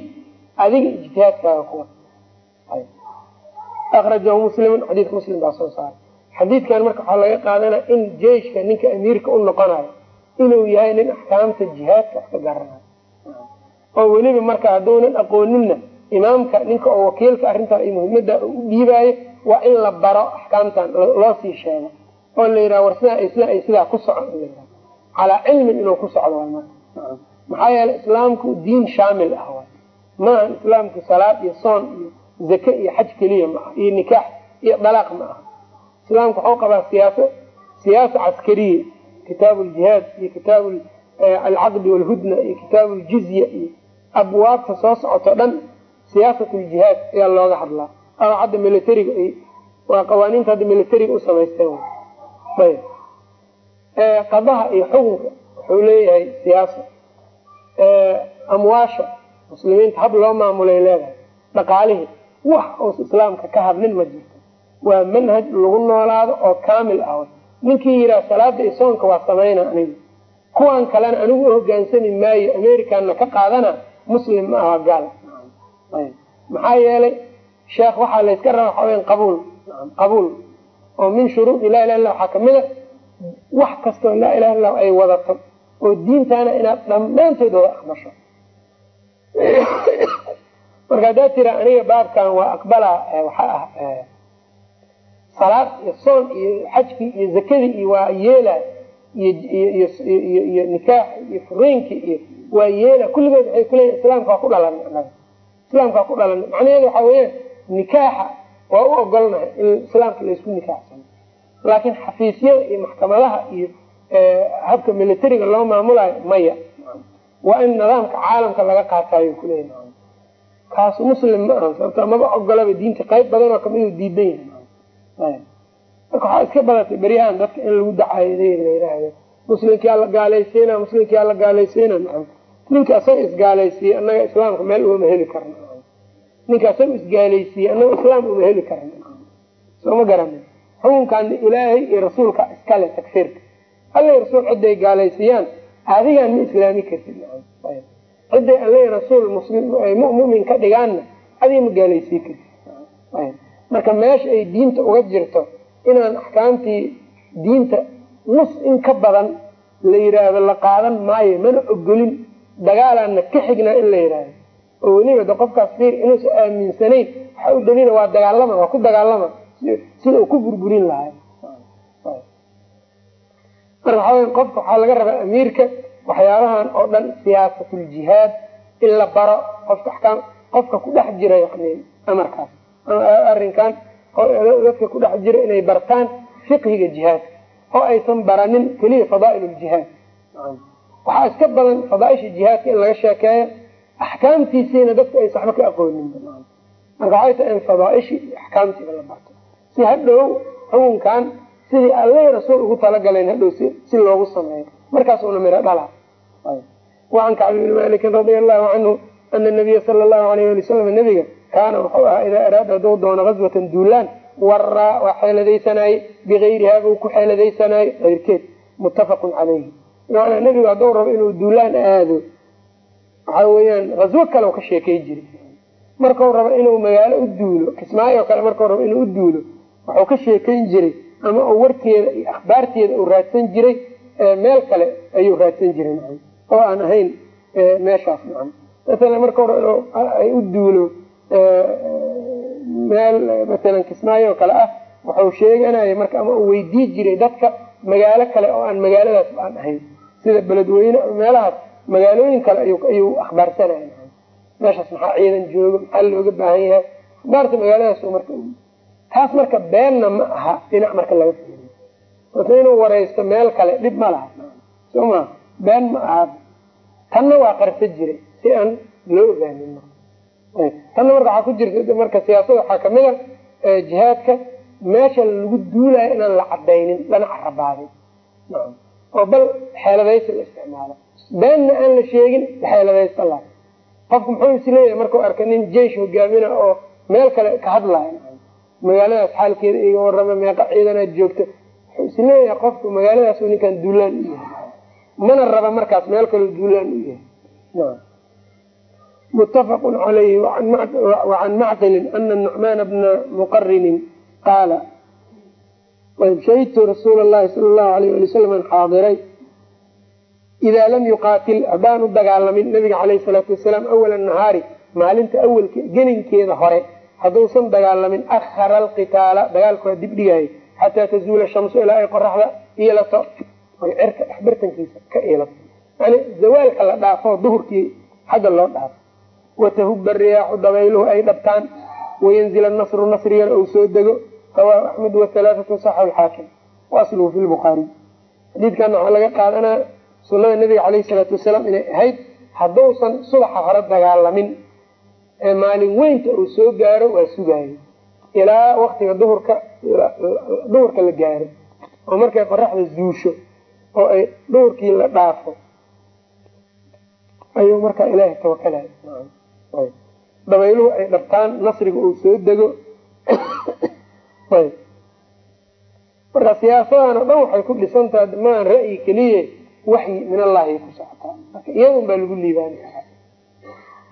adiga ijtihaadkaaga kuwa akrajahu muslimun xadiidka muslim baa soo saaray xadiidkan marka waxaa laga qaadanaya in jeiska ninka amiirka u noqonayo inuu yahay nin axkaamta jihaadka wax ka garanayo oo weliba marka hadduunan aqooninna imaamka ninka oo wakiilka arrintaa iyo muhiimada u dhiibaayo waa in la baro axkaamtan loo sii sheego oo la yidhaha war sidaa sidaa ay sidaa ku socon calaa cilmin inuu ku socdo waay marka maxaa yeelay islaamku diin shaamil ah waay maahan islaamku salaad iyo soon iyo zake iyo xaj keliya ma iyo nikaax iyo dalaaq ma aha. Islaamku waxuu qabaa siyaasa siyaasa caskariya kitaabu ljihaad iyo kitaabu alcaqdi walhudna iyo kitaabu ljizya iyo abwaabta soo socoto dhan siyaasat ljihaad ayaa looga hadlaa. Ama hadda militariga waa qawaaniinta hadda militariga u samaysteen ayb. Qadaha iyo xukunka wuxuu leeyahay siyaasa. Amwaasha muslimiinta hab loo maamulay leedahay. Dhaqaalihii wax uus islaamka ka hadlin ma jirto. Waa manhaj lagu noolaado oo kaamil ah ninkii yidhaha salaada iyo soonka waa samayna anigu. Kuwan kalena anigu uhogaansami maayo americanna ka qaadana muslim ma aha gaal. Maxaa yeelay sheekh waxaa layska raba waxaa weya qabuul. Qabuul. Oo min shuruudi laa ilaha illa waxaa ka mid a wax kastoo laa ilaha illah ay wadato oo diintaana inaad dhammaantood wada aqbasho. Marka haddaad tira aniga baabkan waa aqbalaa waxa ah salaad iyo soon iyo xajkii iyo zakadii iyo waa yeela iyo nikaax iyo fureynkii iyo waa yeela kulligood waxay kuleeyihin islaamka waa ku dhalan. Waa ku dhalan. Macnaheedu waxaa weeyaan nikaaxa waa u ogolnahay in islaamka laysku nikaaxsano laakiin xafiisyada iyo maxkamadaha iyo habka militariga loo maamulayo maya. Waa in nidaamka caalamka laga qaatayo kuleeyahy kaasu muslim ma aha sababto maba ogolaba diinta qayb badan oo ka mid diidan yahay. Marka waxaa iska badatay beryahan dadka in lagu layihahdo muslimkiyaa la gaalaysiina muslimkiyaa la gaalaysiina ninka asaga isgaalaysiiye annaga islaamka meel uma heli karno. Ninka asaga isgaalaysiiye annaga islaam uma heli karno. Soo ma garani? Xukunkan ilaahay iyo rasuulka iskale tagfirka alla rasuul ciday gaalaysiiyaan adigaan ma islaami kartid. Ciday alla rasuul mumin ka dhigaanna adiga ma gaalaysiin kartid. Marka meesha ay diinta uga jirto inaan axkaamtii diinta nus in ka badan la yidhaahdo la qaadan maayo mana ogolin dagaalaanna ka xignaa in la yidhaahdo oo weliba de qofkaas fiir inuusa aaminsanayn waxa u daliila waa dagaalama waa ku dagaalama sida uu ku burburin lahay marka waxaa qofka waxaa laga rabaa amiirka waxyaabahan oo dhan siyaasatljihaad in la baro qofka akaam qofka ku dhex jira yani amarkaas. Arrinkan dadka ku dhex jira inay bartaan fiqhiga jihaadka oo aysan baranin keliya fadaail ljihaad waxaa iska badan fadaaisha jihaadka in laga sheekeeyo axkaamtiisiina dadku aysa waxba ka aqoonin marka waxay tahay in fadaaishii axkaamtiiba la barto. Si hadhow xukunkan sidii alla rasuul ugu talagaleen hadhow si loogu sameeyo. Markaas una miro dhala wacan kacbi bni malikin radia allahu canhu ana nabiya sala allahu alayh ali wasalam nabiga kaana wuxuu ahaa idaa araada haduu doono gaswatan duulaan waraa waa xeeladaysanaaye bigayrihaa buu ku xeeladaysanaaye keyrkeed muttafaqun calayhi maanaa nebigu hadduu rabo inuu duulaan aado waxaa weeyaan gaswo kale ka sheekay jiray markau rabo inuu magaalo u duulo kismaayo kale markau rabo inuu u duulo waxuu ka sheekayn jiray ama uu warkeeda iyo akhbaarteeda uu raadsan jiray meel kale ayuu raadsan jiray oo aan ahayn meeshaas maa masalan markau rabo u duulo meel masalan kismaayo kale ah wuxuu sheeganaya marka ama uu weydii jiray dadka magaalo kale oo aan magaaladaas aan ahayn sida beledweyne meelahaas magaalooyin kale ayuu akhbaarsanaya meeshaas maxaa ciidan joogo maxaa looga baahan yahay? Akhbaarta magaaladaas marka taas marka beenna ma aha dhinac marka laga fiiriyo. Marka inuu waraysto meel kale dhib ma laha. Soo ma been ma aha. Tanna waa qarsa jiray si aan loo ogaanin tanna marka waxaa ku jirta marka siyaasada waxaa ka mid a jihaadka meesha lagu duulayo inaan la cadaynin lana carabaadin oo bal xeeladaysi la isticmaalo. Beenna aan la sheegin xeeladaysta la qofku muxuu is leeyahay markuu arka nin jeish hogaamina oo meel kale ka hadlayo? Magaaladaas xaalkeeda iga warama meeqa ciidanaad joogto. Wuxuu is leeyahay qofku magaaladaas ninkaan duulaan u yahay? Mana raba markaas meel kaloo duulaan u yahay? Mutafaqu calayhi wacan macqilin ana nucmaana bna muqarinin qaala shahidtu rasuula llahi sala allahu alayh ali wasalam an xaadiray idaa lam yuqaatil haddaanu dagaalamin nabiga caleyhi salaatu wasalaam awala nahaari maalinta awalka geninkeeda hore hadduusan dagaalamin akhara alqitaala dagaalku waa dib dhigaayo xataa tazuula shamsu ilaa ay qoraxda iilato oy cirka dhexbartankiisa ka iilato yani zawaalka la dhaafo duhurkii xagga loo dhaafo watahuba riyaaxu dabayluhu ay dhabtaan wayanzil nasru nasrigana uu soo dego rawaahu axmed wahalaaatu saxahu lxaakim waasluhu fi lbukhaariy xadiidkana waxaa laga qaadanaa sunada nabiga caleyhi salaatu wasalaam inay ahayd hadduusan subaxa hore dagaalamin ee maalin weynta uu soo gaaro waa sugaayo ilaa waktiga duhurka duhurka la gaaro oo markay qoraxda zuusho oo ay duhurkii la dhaafo ayuu markaa ilaahay tawakalay dabayluhu ay dhabtaan nasriga uu soo dego marka siyaasadan o dhan waxay ku dhisantaha maan ra'yi keliye waxyi min allahi ku socotaa marka iyadun baa lagu liibaani karaa.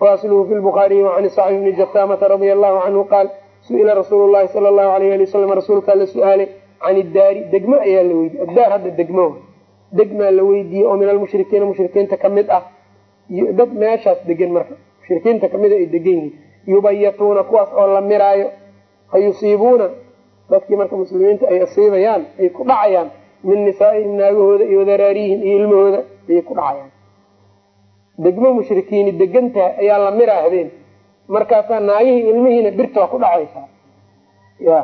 Waasluhu fi lbukhaariyi wacan sacbi bni jasamata radia allahu canhu qaal su'ila rasuulu llahi sala allahu alayh ali wasalam rasuulkaa la su'aalay can iddaari degmo ayaa la weydiye addaar hadda degmo degmaa la weydiiyey oo min almushrikiina mushrikiinta ka mid ah. Dad meeshaas degan marka mushrikiinta kamida ay degan yihiin. Yubayatuuna kuwaas oo la miraayo. Fa yusiibuuna dadkii marka muslimiinta ay asiibayaan ay ku dhacayaan min nisaaihim naagahooda iyo daraarihim iyo ilmahooda ayay ku dhacayaan. Degmo mushrikiini degantaha ayaa la miraa habeen markaasaa naagihii ilmihiina birta waa ku dhacaysaa. Ya.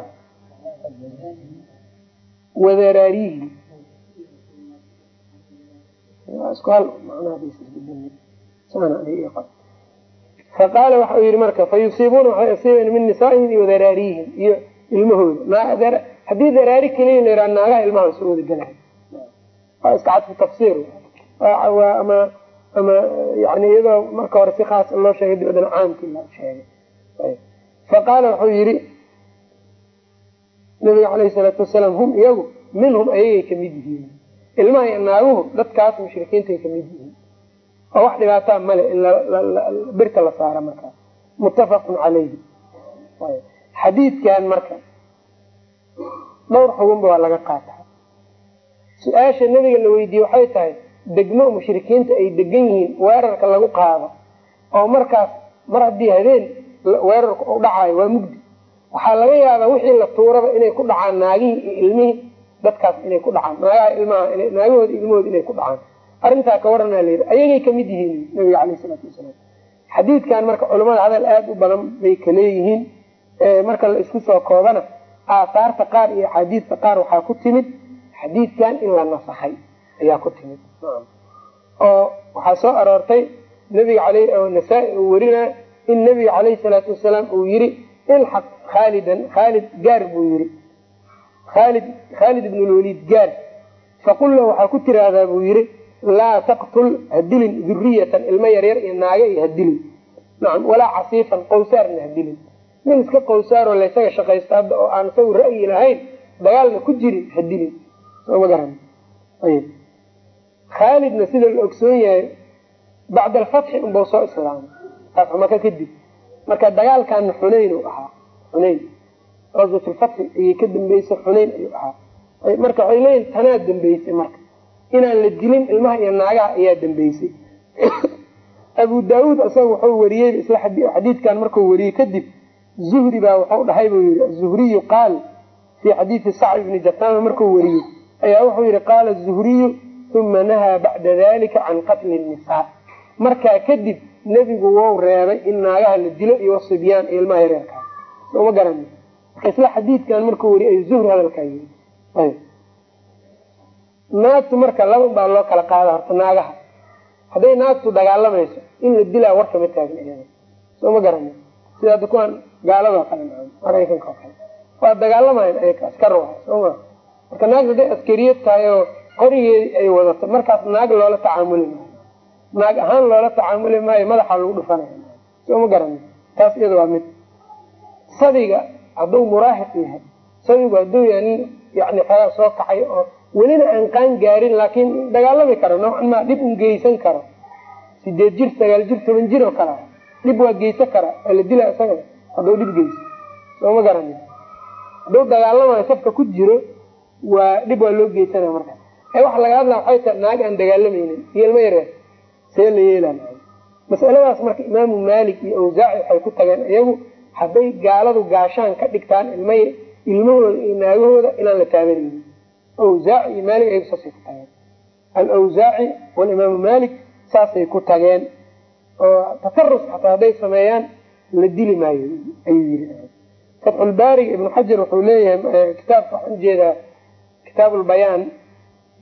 Wadaraarihi faqaala waxau yihi marka fa yusiibuuna waxay asiibayan min nisaaihim iyo daraarihim iyo ilmahooda haddii daraari keliya la yidhaha naagaha ilmaha soo wada gelay waa iska cadfu tafsiir. Ama ama yani iyadoo marka hore si khaas loo sheegay dibadana caamkii la sheegay. Faqaala wuxuu yihi nabiga caleyhi salaatu wasalaam hum iyagu minhum ayagay ka mid yihiin. Ilmaha iyo naaguhu dadkaas mushrikiintaay ka mid yihiin. Oo wax dhibaataa male in birta la saara markaa muttafaqun caleyhi xadiidkan marka dhowr xugunba waa laga qaataa su'aasha nabiga la weydiiyey waxay tahay degmo mushrikiinta ay degan yihiin weerarka lagu qaado oo markaas mar haddii habeen weerarku u dhacayo waa mugdi. Waxaa laga yaabaa wixii la tuuraba inay ku dhacaan naagihii iyo ilmihii dadkaas inay ku dhacaan naagaha ilmaha naagahooda ilmahooda inay ku dhacaan. Arrintaa ka waranaa la yidhi ayagay ka mid yihiin nabiga caleyhi isalaatu wasalaam. Xadiidkan marka culamada hadal aada u badan bay ka leeyihiin marka la isku soo koobana aahaarta qaar iyo axaadiista qaar waxaa ku timid xadiidkan in la nasahay ayaa ku timid. Oo waxaa soo aroortay nabiga nasaa-i uu werinaa in nabiga caleyhi salaatu wasalaam uu yiri ilxaq khaalidan khaalid gaar buu yiri. Khaalid khaalid ibn lwaliid gaar. Faqul lahu waxaa ku tiraahdaa buu yiri laa taqtul hadilin duriyatan ilmo yaryar iyo naaga iyo hadilin. Nacam walaa casiifan qowsaarna hadilin nin iska qowsaaroo laysaga shaqaysta hadda oo aan isagu ra'yi lahayn dagaalna ku jirin hadilin soo ma garan khaalidna sida la ogsoon yahay bacda alfatxi unbau soo islaamay. Fatxu maka kadib marka dagaalkana xunayn u ahaa xunayn qaswatulfatxi ayay ka dambeysay xunayn ayuu ahaa. Marka waxay leeyihiin tanaa dambeysay marka. Inaan la dilin ilmaha iyo naagaha ayaa dambeysay. Abu daauud isaga wuxuu wariyey isla xadiidkan markuu wariyey kadib zuhri baa wuxuu dhahay buu yihi azuhriyu qaal. Fii xadiidi sacd ibni jatama markuu wariyey ayaa wuxuu yihi qaala zuhriyu uma nahaa bacda dalika can qatli nisaa. Markaa kadib nebigu wou reebay in naagaha la dilo iyo sibyaan iyo ilmaha yareerkaa sooma garani. Isla xadiidkan markuu weri ay zuhri hadalkaa yii naagtu marka laba baa loo kala qaada horta naagaha. Hadday naagtu dagaalamayso in la dilaa warkama taagna iyada. Soo ma garani sida hadda kuwaan kale maraykanka oo kale. Waa dagaalamayan ayaka askar waa sooma marka naagta hadday askariyad tahay oo qorigeedi ay wadato markaas naag loola tacaamuli maayo. Naag ahaan loola tacaamuli maayo madaxa lagu dhufanaya soo ma garani taas iyada waa mid. Sabiga hadduu muraahiq yahay sabigu hadduu yahay nin yani xoogaa soo kaxay oo welina aan qaan gaarin laakiin dagaalami karo noocan maa dhib un geysan karo. Sideed jir sagaal jir toban jir oo kale dhib waa geysan kara waa la dila isaga hadduu dhib geyso soo ma garani hadduu dagaalamayo safka ku jiro waa dhib waa loo geysanaya markaas ee waxa laga hadlaa waxay tahay naag aan dagaalamaynin iyo ilmo yaree see la yeelaa masaladaas marka imaamu maalik iyo awsaaci waxay ku tageen iyagu hadday gaaladu gaashaan ka dhigtaan ilma ilmahooda iyo naagahooda inaan la taabanaynin awsaaci iyo maalik ayagu saasay ku tageen. Alawsaaci walimaamu maalik saasay ku tageen oo tatarus xataa hadday sameeyaan la dili maayo ayuu yiri fatxulbaariga ibnu xajar wuxuu leeyahay kitaabka waxaan u jeedaa kitaab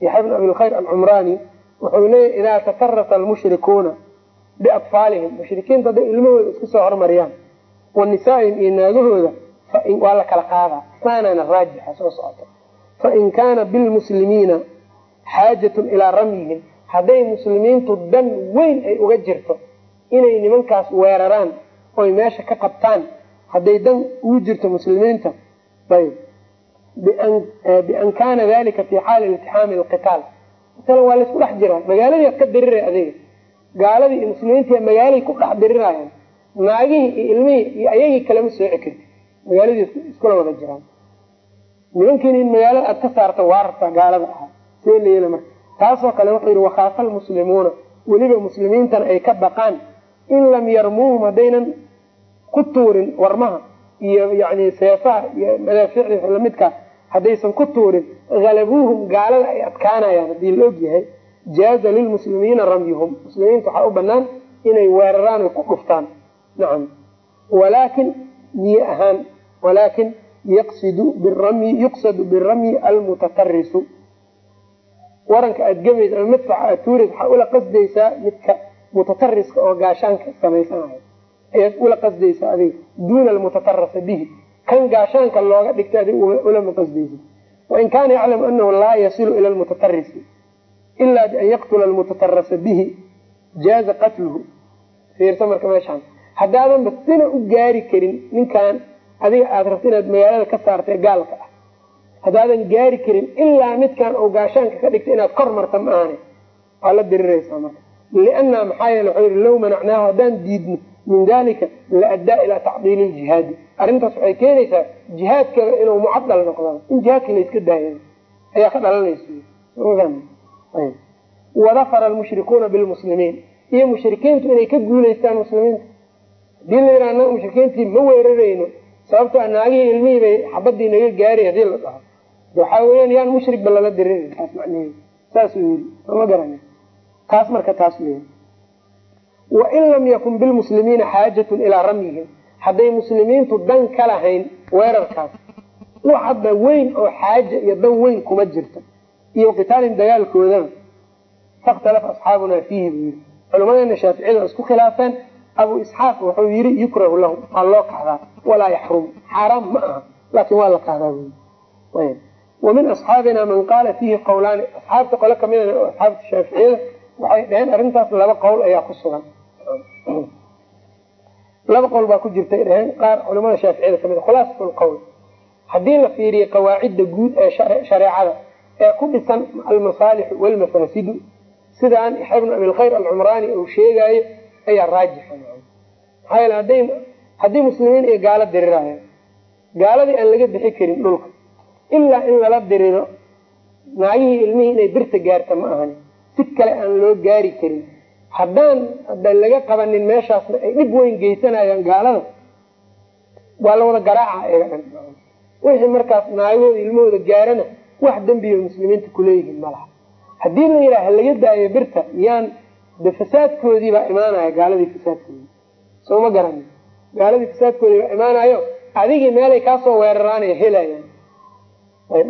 yaxya bn abilkhayr alcumraani wuxuu leeyahy idaa tatarasa almushrikuuna biatfaalihim mushrikiinta hadday ilmahooda isku soo hormariyaan wa nisaaihim iyo naagahooda waa la kala qaadaa saanana raajixa soo socoto fain kaana bilmuslimiina xaajatun ilaa ramyihim hadday muslimiintu dan weyn ay uga jirto inay nimankaas weeraraan oy meesha ka qabtaan hadday dan ugu jirto muslimiinta ayb. Bian kaana dalika fi xaali iltixaami alqitaal. Masalan waa laysku dhex jiraa. Magaaladii ad ka diriray adiga. Gaaladii iyo muslimiintii magaalay ku dhex dirirayaan naagihii iyo ilmihii iyo ayagii kalema sooci karti magaaladii iskula wada jiraan. Nimankiina in magaalada aad ka saarta waa rabtaa gaalada ahaa. See la marka. Taasoo kale wuxuu yihi wakhaafa almuslimuuna. Weliba muslimiintana ay ka baqaan in lam yarmuuhum haddaynan ku tuurin warmaha iyo yani seefaha iyo madaaficda lamidkaa haddaysan ku tuurin halabuuhum gaalada ay adkaanayaan haddii la og yahay jaaza lilmuslimiina ramyuhum muslimiinta waxaa u banaan inay weeraraan oy ku dhuftaan nacam walaakin niye ahaan walaakin yaqsidu biramyi yuqsadu biramyi almutatarisu waranka aada gemaysa ama madfaca aad tuuraysa waxaa ula qasdaysaa midka mutatariska oo gaashaanka samaysanayo ayaad ula qasdaysaa adiga duuna almutatarasa bihi kan gaashaanka looga dhigta adig ulama qasdaysa wain kaana yaclamu anahu laa yasilu ila lmutatarisi ila bian yaqtula almutatarasa bihi jaaza qatluhu fiirsa marka meeshaan haddaadanba sina u gaari karin ninkan adiga aada rabta inaad magaalada ka saartay gaalka ah haddaadan gaari karin ilaa midkan oo gaashaanka ka dhigta inaad kor marta ma ahane waa la diriraysaa marka liana maxaa yeele waxuu yihi low manacnaahu haddaan diidno min dalika la addaa ilaa tacdiili ljihaadi arrintaas waxay keenaysaa jihaadkaba inuu mucadal noqdo in jihaadka la iska daayo ayaa ka dhalanaysa wadafara almushrikuuna bilmuslimiin iyo mushrikiintu inay ka guulaystaan muslimiinta haddii la anaga mushrikiintii ma weerarayno sababto naagihii ilmihii bay xabadii naga gaaray haddii la dhaho waxaa weyaan yaan mushrigba lala diririn taas macnaheedu saasuu yiri sooma garana taas marka taas weya wain lam yakun bilmuslimiina xaajatun ilaa ramyihim. Hadday muslimiintu dan ka lahayn weerarkaas wax weyn oo xaaja iyo dan weyn kuma jirto. Iyo qitaalin dagaalkoodana fakhtalafa asxaabunaa fiihi buu yiri culamadeena shaaficiyada isku khilaafeen. Abu isxaaq wuxuu yiri yukrahu lahum waa loo kahdaa walaa yaxrum. Xaaraam ma aha. Laakin waa la kahdaa wa min asxaabina man qaala fiihi qawlaani. Asxaabta qole kamida asxaabta shaaficiyada waxay dhaheen arrintaas laba qowl ayaa ku sugan. Laba qowl baa ku jirtay dhaheen qaar culamada shaaficiyada ka mid khulaasat lqowl haddii la fiiriyo qawaacidda guud ee shareecada ee ku dhisan almasaalixu walmafaasidu sidaan yaxya abilkhayr alcumraani uu sheegaayo ayaa raajixa maxaa haday haddii muslimiin iyo gaalo diriraayan gaaladii aan laga bixi karin dhulka ilaa in lala diriro naagihii ilmihii inay birta gaarta ma ahani si kale aan loo gaari karin. Haddaan ada laga qabanin meeshaasna ay dhib weyn geysanayaan gaalada. Waa la wada garaaca dhan. Wixii markaas naagahooda ilmahooda gaarana wax dembiyo muslimiinta kuleeyihiin malaha haddii la yidhaha laga daayo birta yaan de fasaadkoodii baa imaanaya gaaladii fasaadkoodii. Soo ma garani gaaladii fasaadkoodii baa imaanayo adigii meelay kaasoo weeraraanaya helayaan.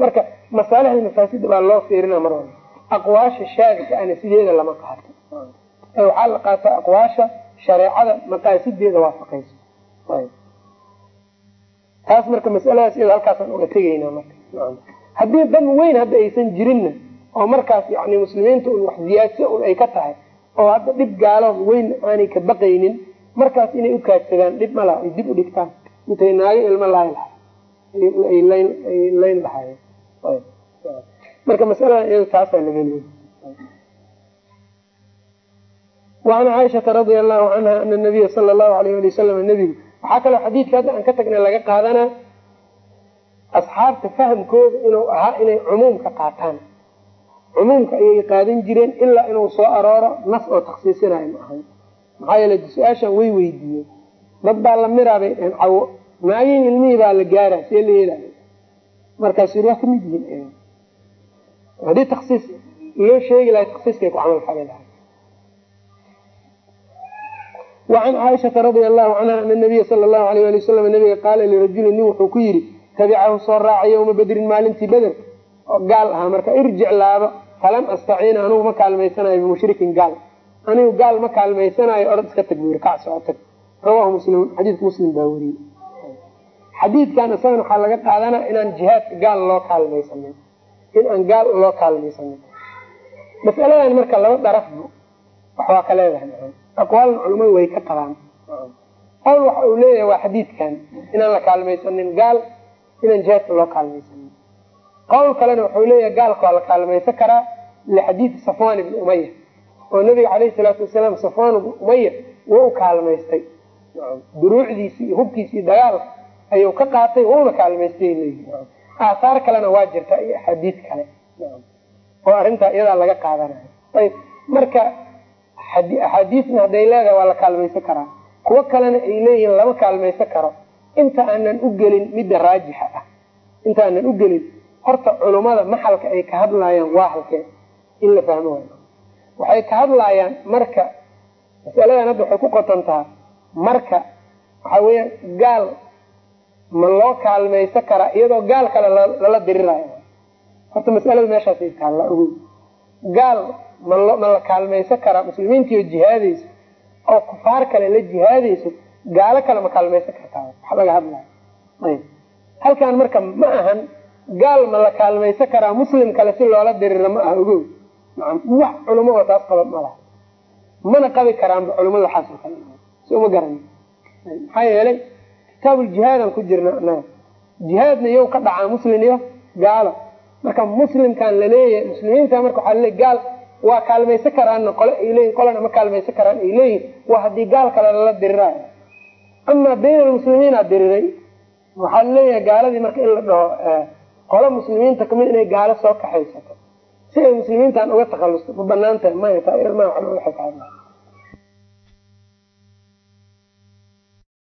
Marka masaalixda mafaasida baa loo fiirina mar walba aqwaasha shaadika ana sideeda lama qaato. Ee waxaa la qaataa aqwaasha shareecada maqaasideeda waafaqayso. Taas marka masaladaas iyado halkaasaan uga tegaynaa marka. Haddii dan weyn hadda aysan jirinna oo markaas yani muslimiinta un wax ziyaadsa un ay ka tahay oo hadda dhib gaalo weyn aanay ka baqaynin markaas inay u kaadsadaan dhib malaha ay dib u dhigtaan. Intay naago ilmo layn lahaayeen marka masalada iyada taasaa laga wacan caaishata radia allahu canha ana nabiya sala allahu alayh ali wasalam nebigu waxaa kaloo xadiidka hadda aan ka tagna laga qaadanaa asxaabta fahamkooda inuu ahaa inay cumuumka qaataan. Cumuumka ayay qaadan jireen ilaa inuu soo arooro nas oo taksiisinayo ma ahay maxaa yeele su'aashan way weydiiyeen. Dad baa la miraabay dheen cawo. Naagihii ilmihii baa la gaara see la yeelay markaas wax ka mid yihiin haddii taksiis loo sheegi lahay taksiiskay ku camal fali lahay wacan caaishata radia allahu canha ana nabiya sala allahu alayh ali wasalam nabiga qaala lirajulin nin wuxuu ku yidhi tabicahu soo raaca yowma bedrin maalintii beder oo gaal ahaa marka irjic laabo falam astaciina anugu ma kaalmaysanayo bimushrikin gaal anigu gaal ma kaalmaysanayo orad iska tag buu yiri kac soo tag rawahu muslimun xadiidka muslim baa weriyey xadiidkan isagan waxaa laga qaadanaa inaan jihaadka gaal loo kaalmaysanin in aan gaal loo kaalmaysanin masaladan marka laba darafbu wax waa ka leedahay. Aqwaalna culamadu way ka qabaan qowl waxa uu leeyahay waa xadiidkan. Inaan la kaalmaysanin gaal inaan jihaadka loo kaalmaysanin. Qowl kalena wuxuu leeyahay gaalka waa la kaalmaysan karaa lixadiidi safwan ibni umaya oo nabiga caleyhi salaatu wasalaam safwan ibni umaya wuu u kaalmaystay. Duruucdiisi iyo hubkiisii dagaalka ayuu ka qaatay wuuna kaalmaystay leeyihi aahaar kalena waa jirta iyo axaadiis kale. Oo arrintaa iyadaa laga qaadanayo. Ayb marka axaadiisna hadday leedahay waa la kaalmaysan karaa. Kuwo kalena ay leeyihiin lama kaalmaysan karo. Inta aanan u gelin midda raajixa ah inta aanan u gelin horta culummada maxalka ay ka hadlaayaan waa halkee in la fahmo way waxay ka hadlaayaan marka masaladan hadda waxay ku qotontaa marka waxa weeyaan gaal ma loo kaalmaysan karaa iyadoo gaal kale lala diriraayo horta masalada meeshaasay taalla ogow gaal malo ma la kaalmaysan karaa muslimiintiio jihaadayso oo kufaar kale la jihaadayso gaalo kale ma kaalmaysan kartaa? Wax laga hadlayo ayb. Halkan marka ma ahan gaal ma la kaalmaysan karaa muslim kale si loola diriro ma aha ogow wax culamo oo taas qaba ma laha. Mana qabi karaanba culamo waxaasoo kale so uma garani. Maxaa yeelay kitaabuljihaadaan ku jirna anaga jihaadna iyow ka dhacaa muslim iyo gaalo marka muslimkan la leeyahay muslimiinta marka waxaa laleey gaal waa kaalmaysan karaanna qole ay leeyihiin qolana ma kaalmaysan karaan ay leeyihiin waa haddii gaal kale lala diriraayo amaa bayn almuslimiina diriray waxaa la leeyahay gaaladii marka in la dhaho qolo muslimiinta ka mid inay gaalo soo kaxaysato si ay muslimiintan uga takhalusto ma bannaan tahay maya taa ka hadlaa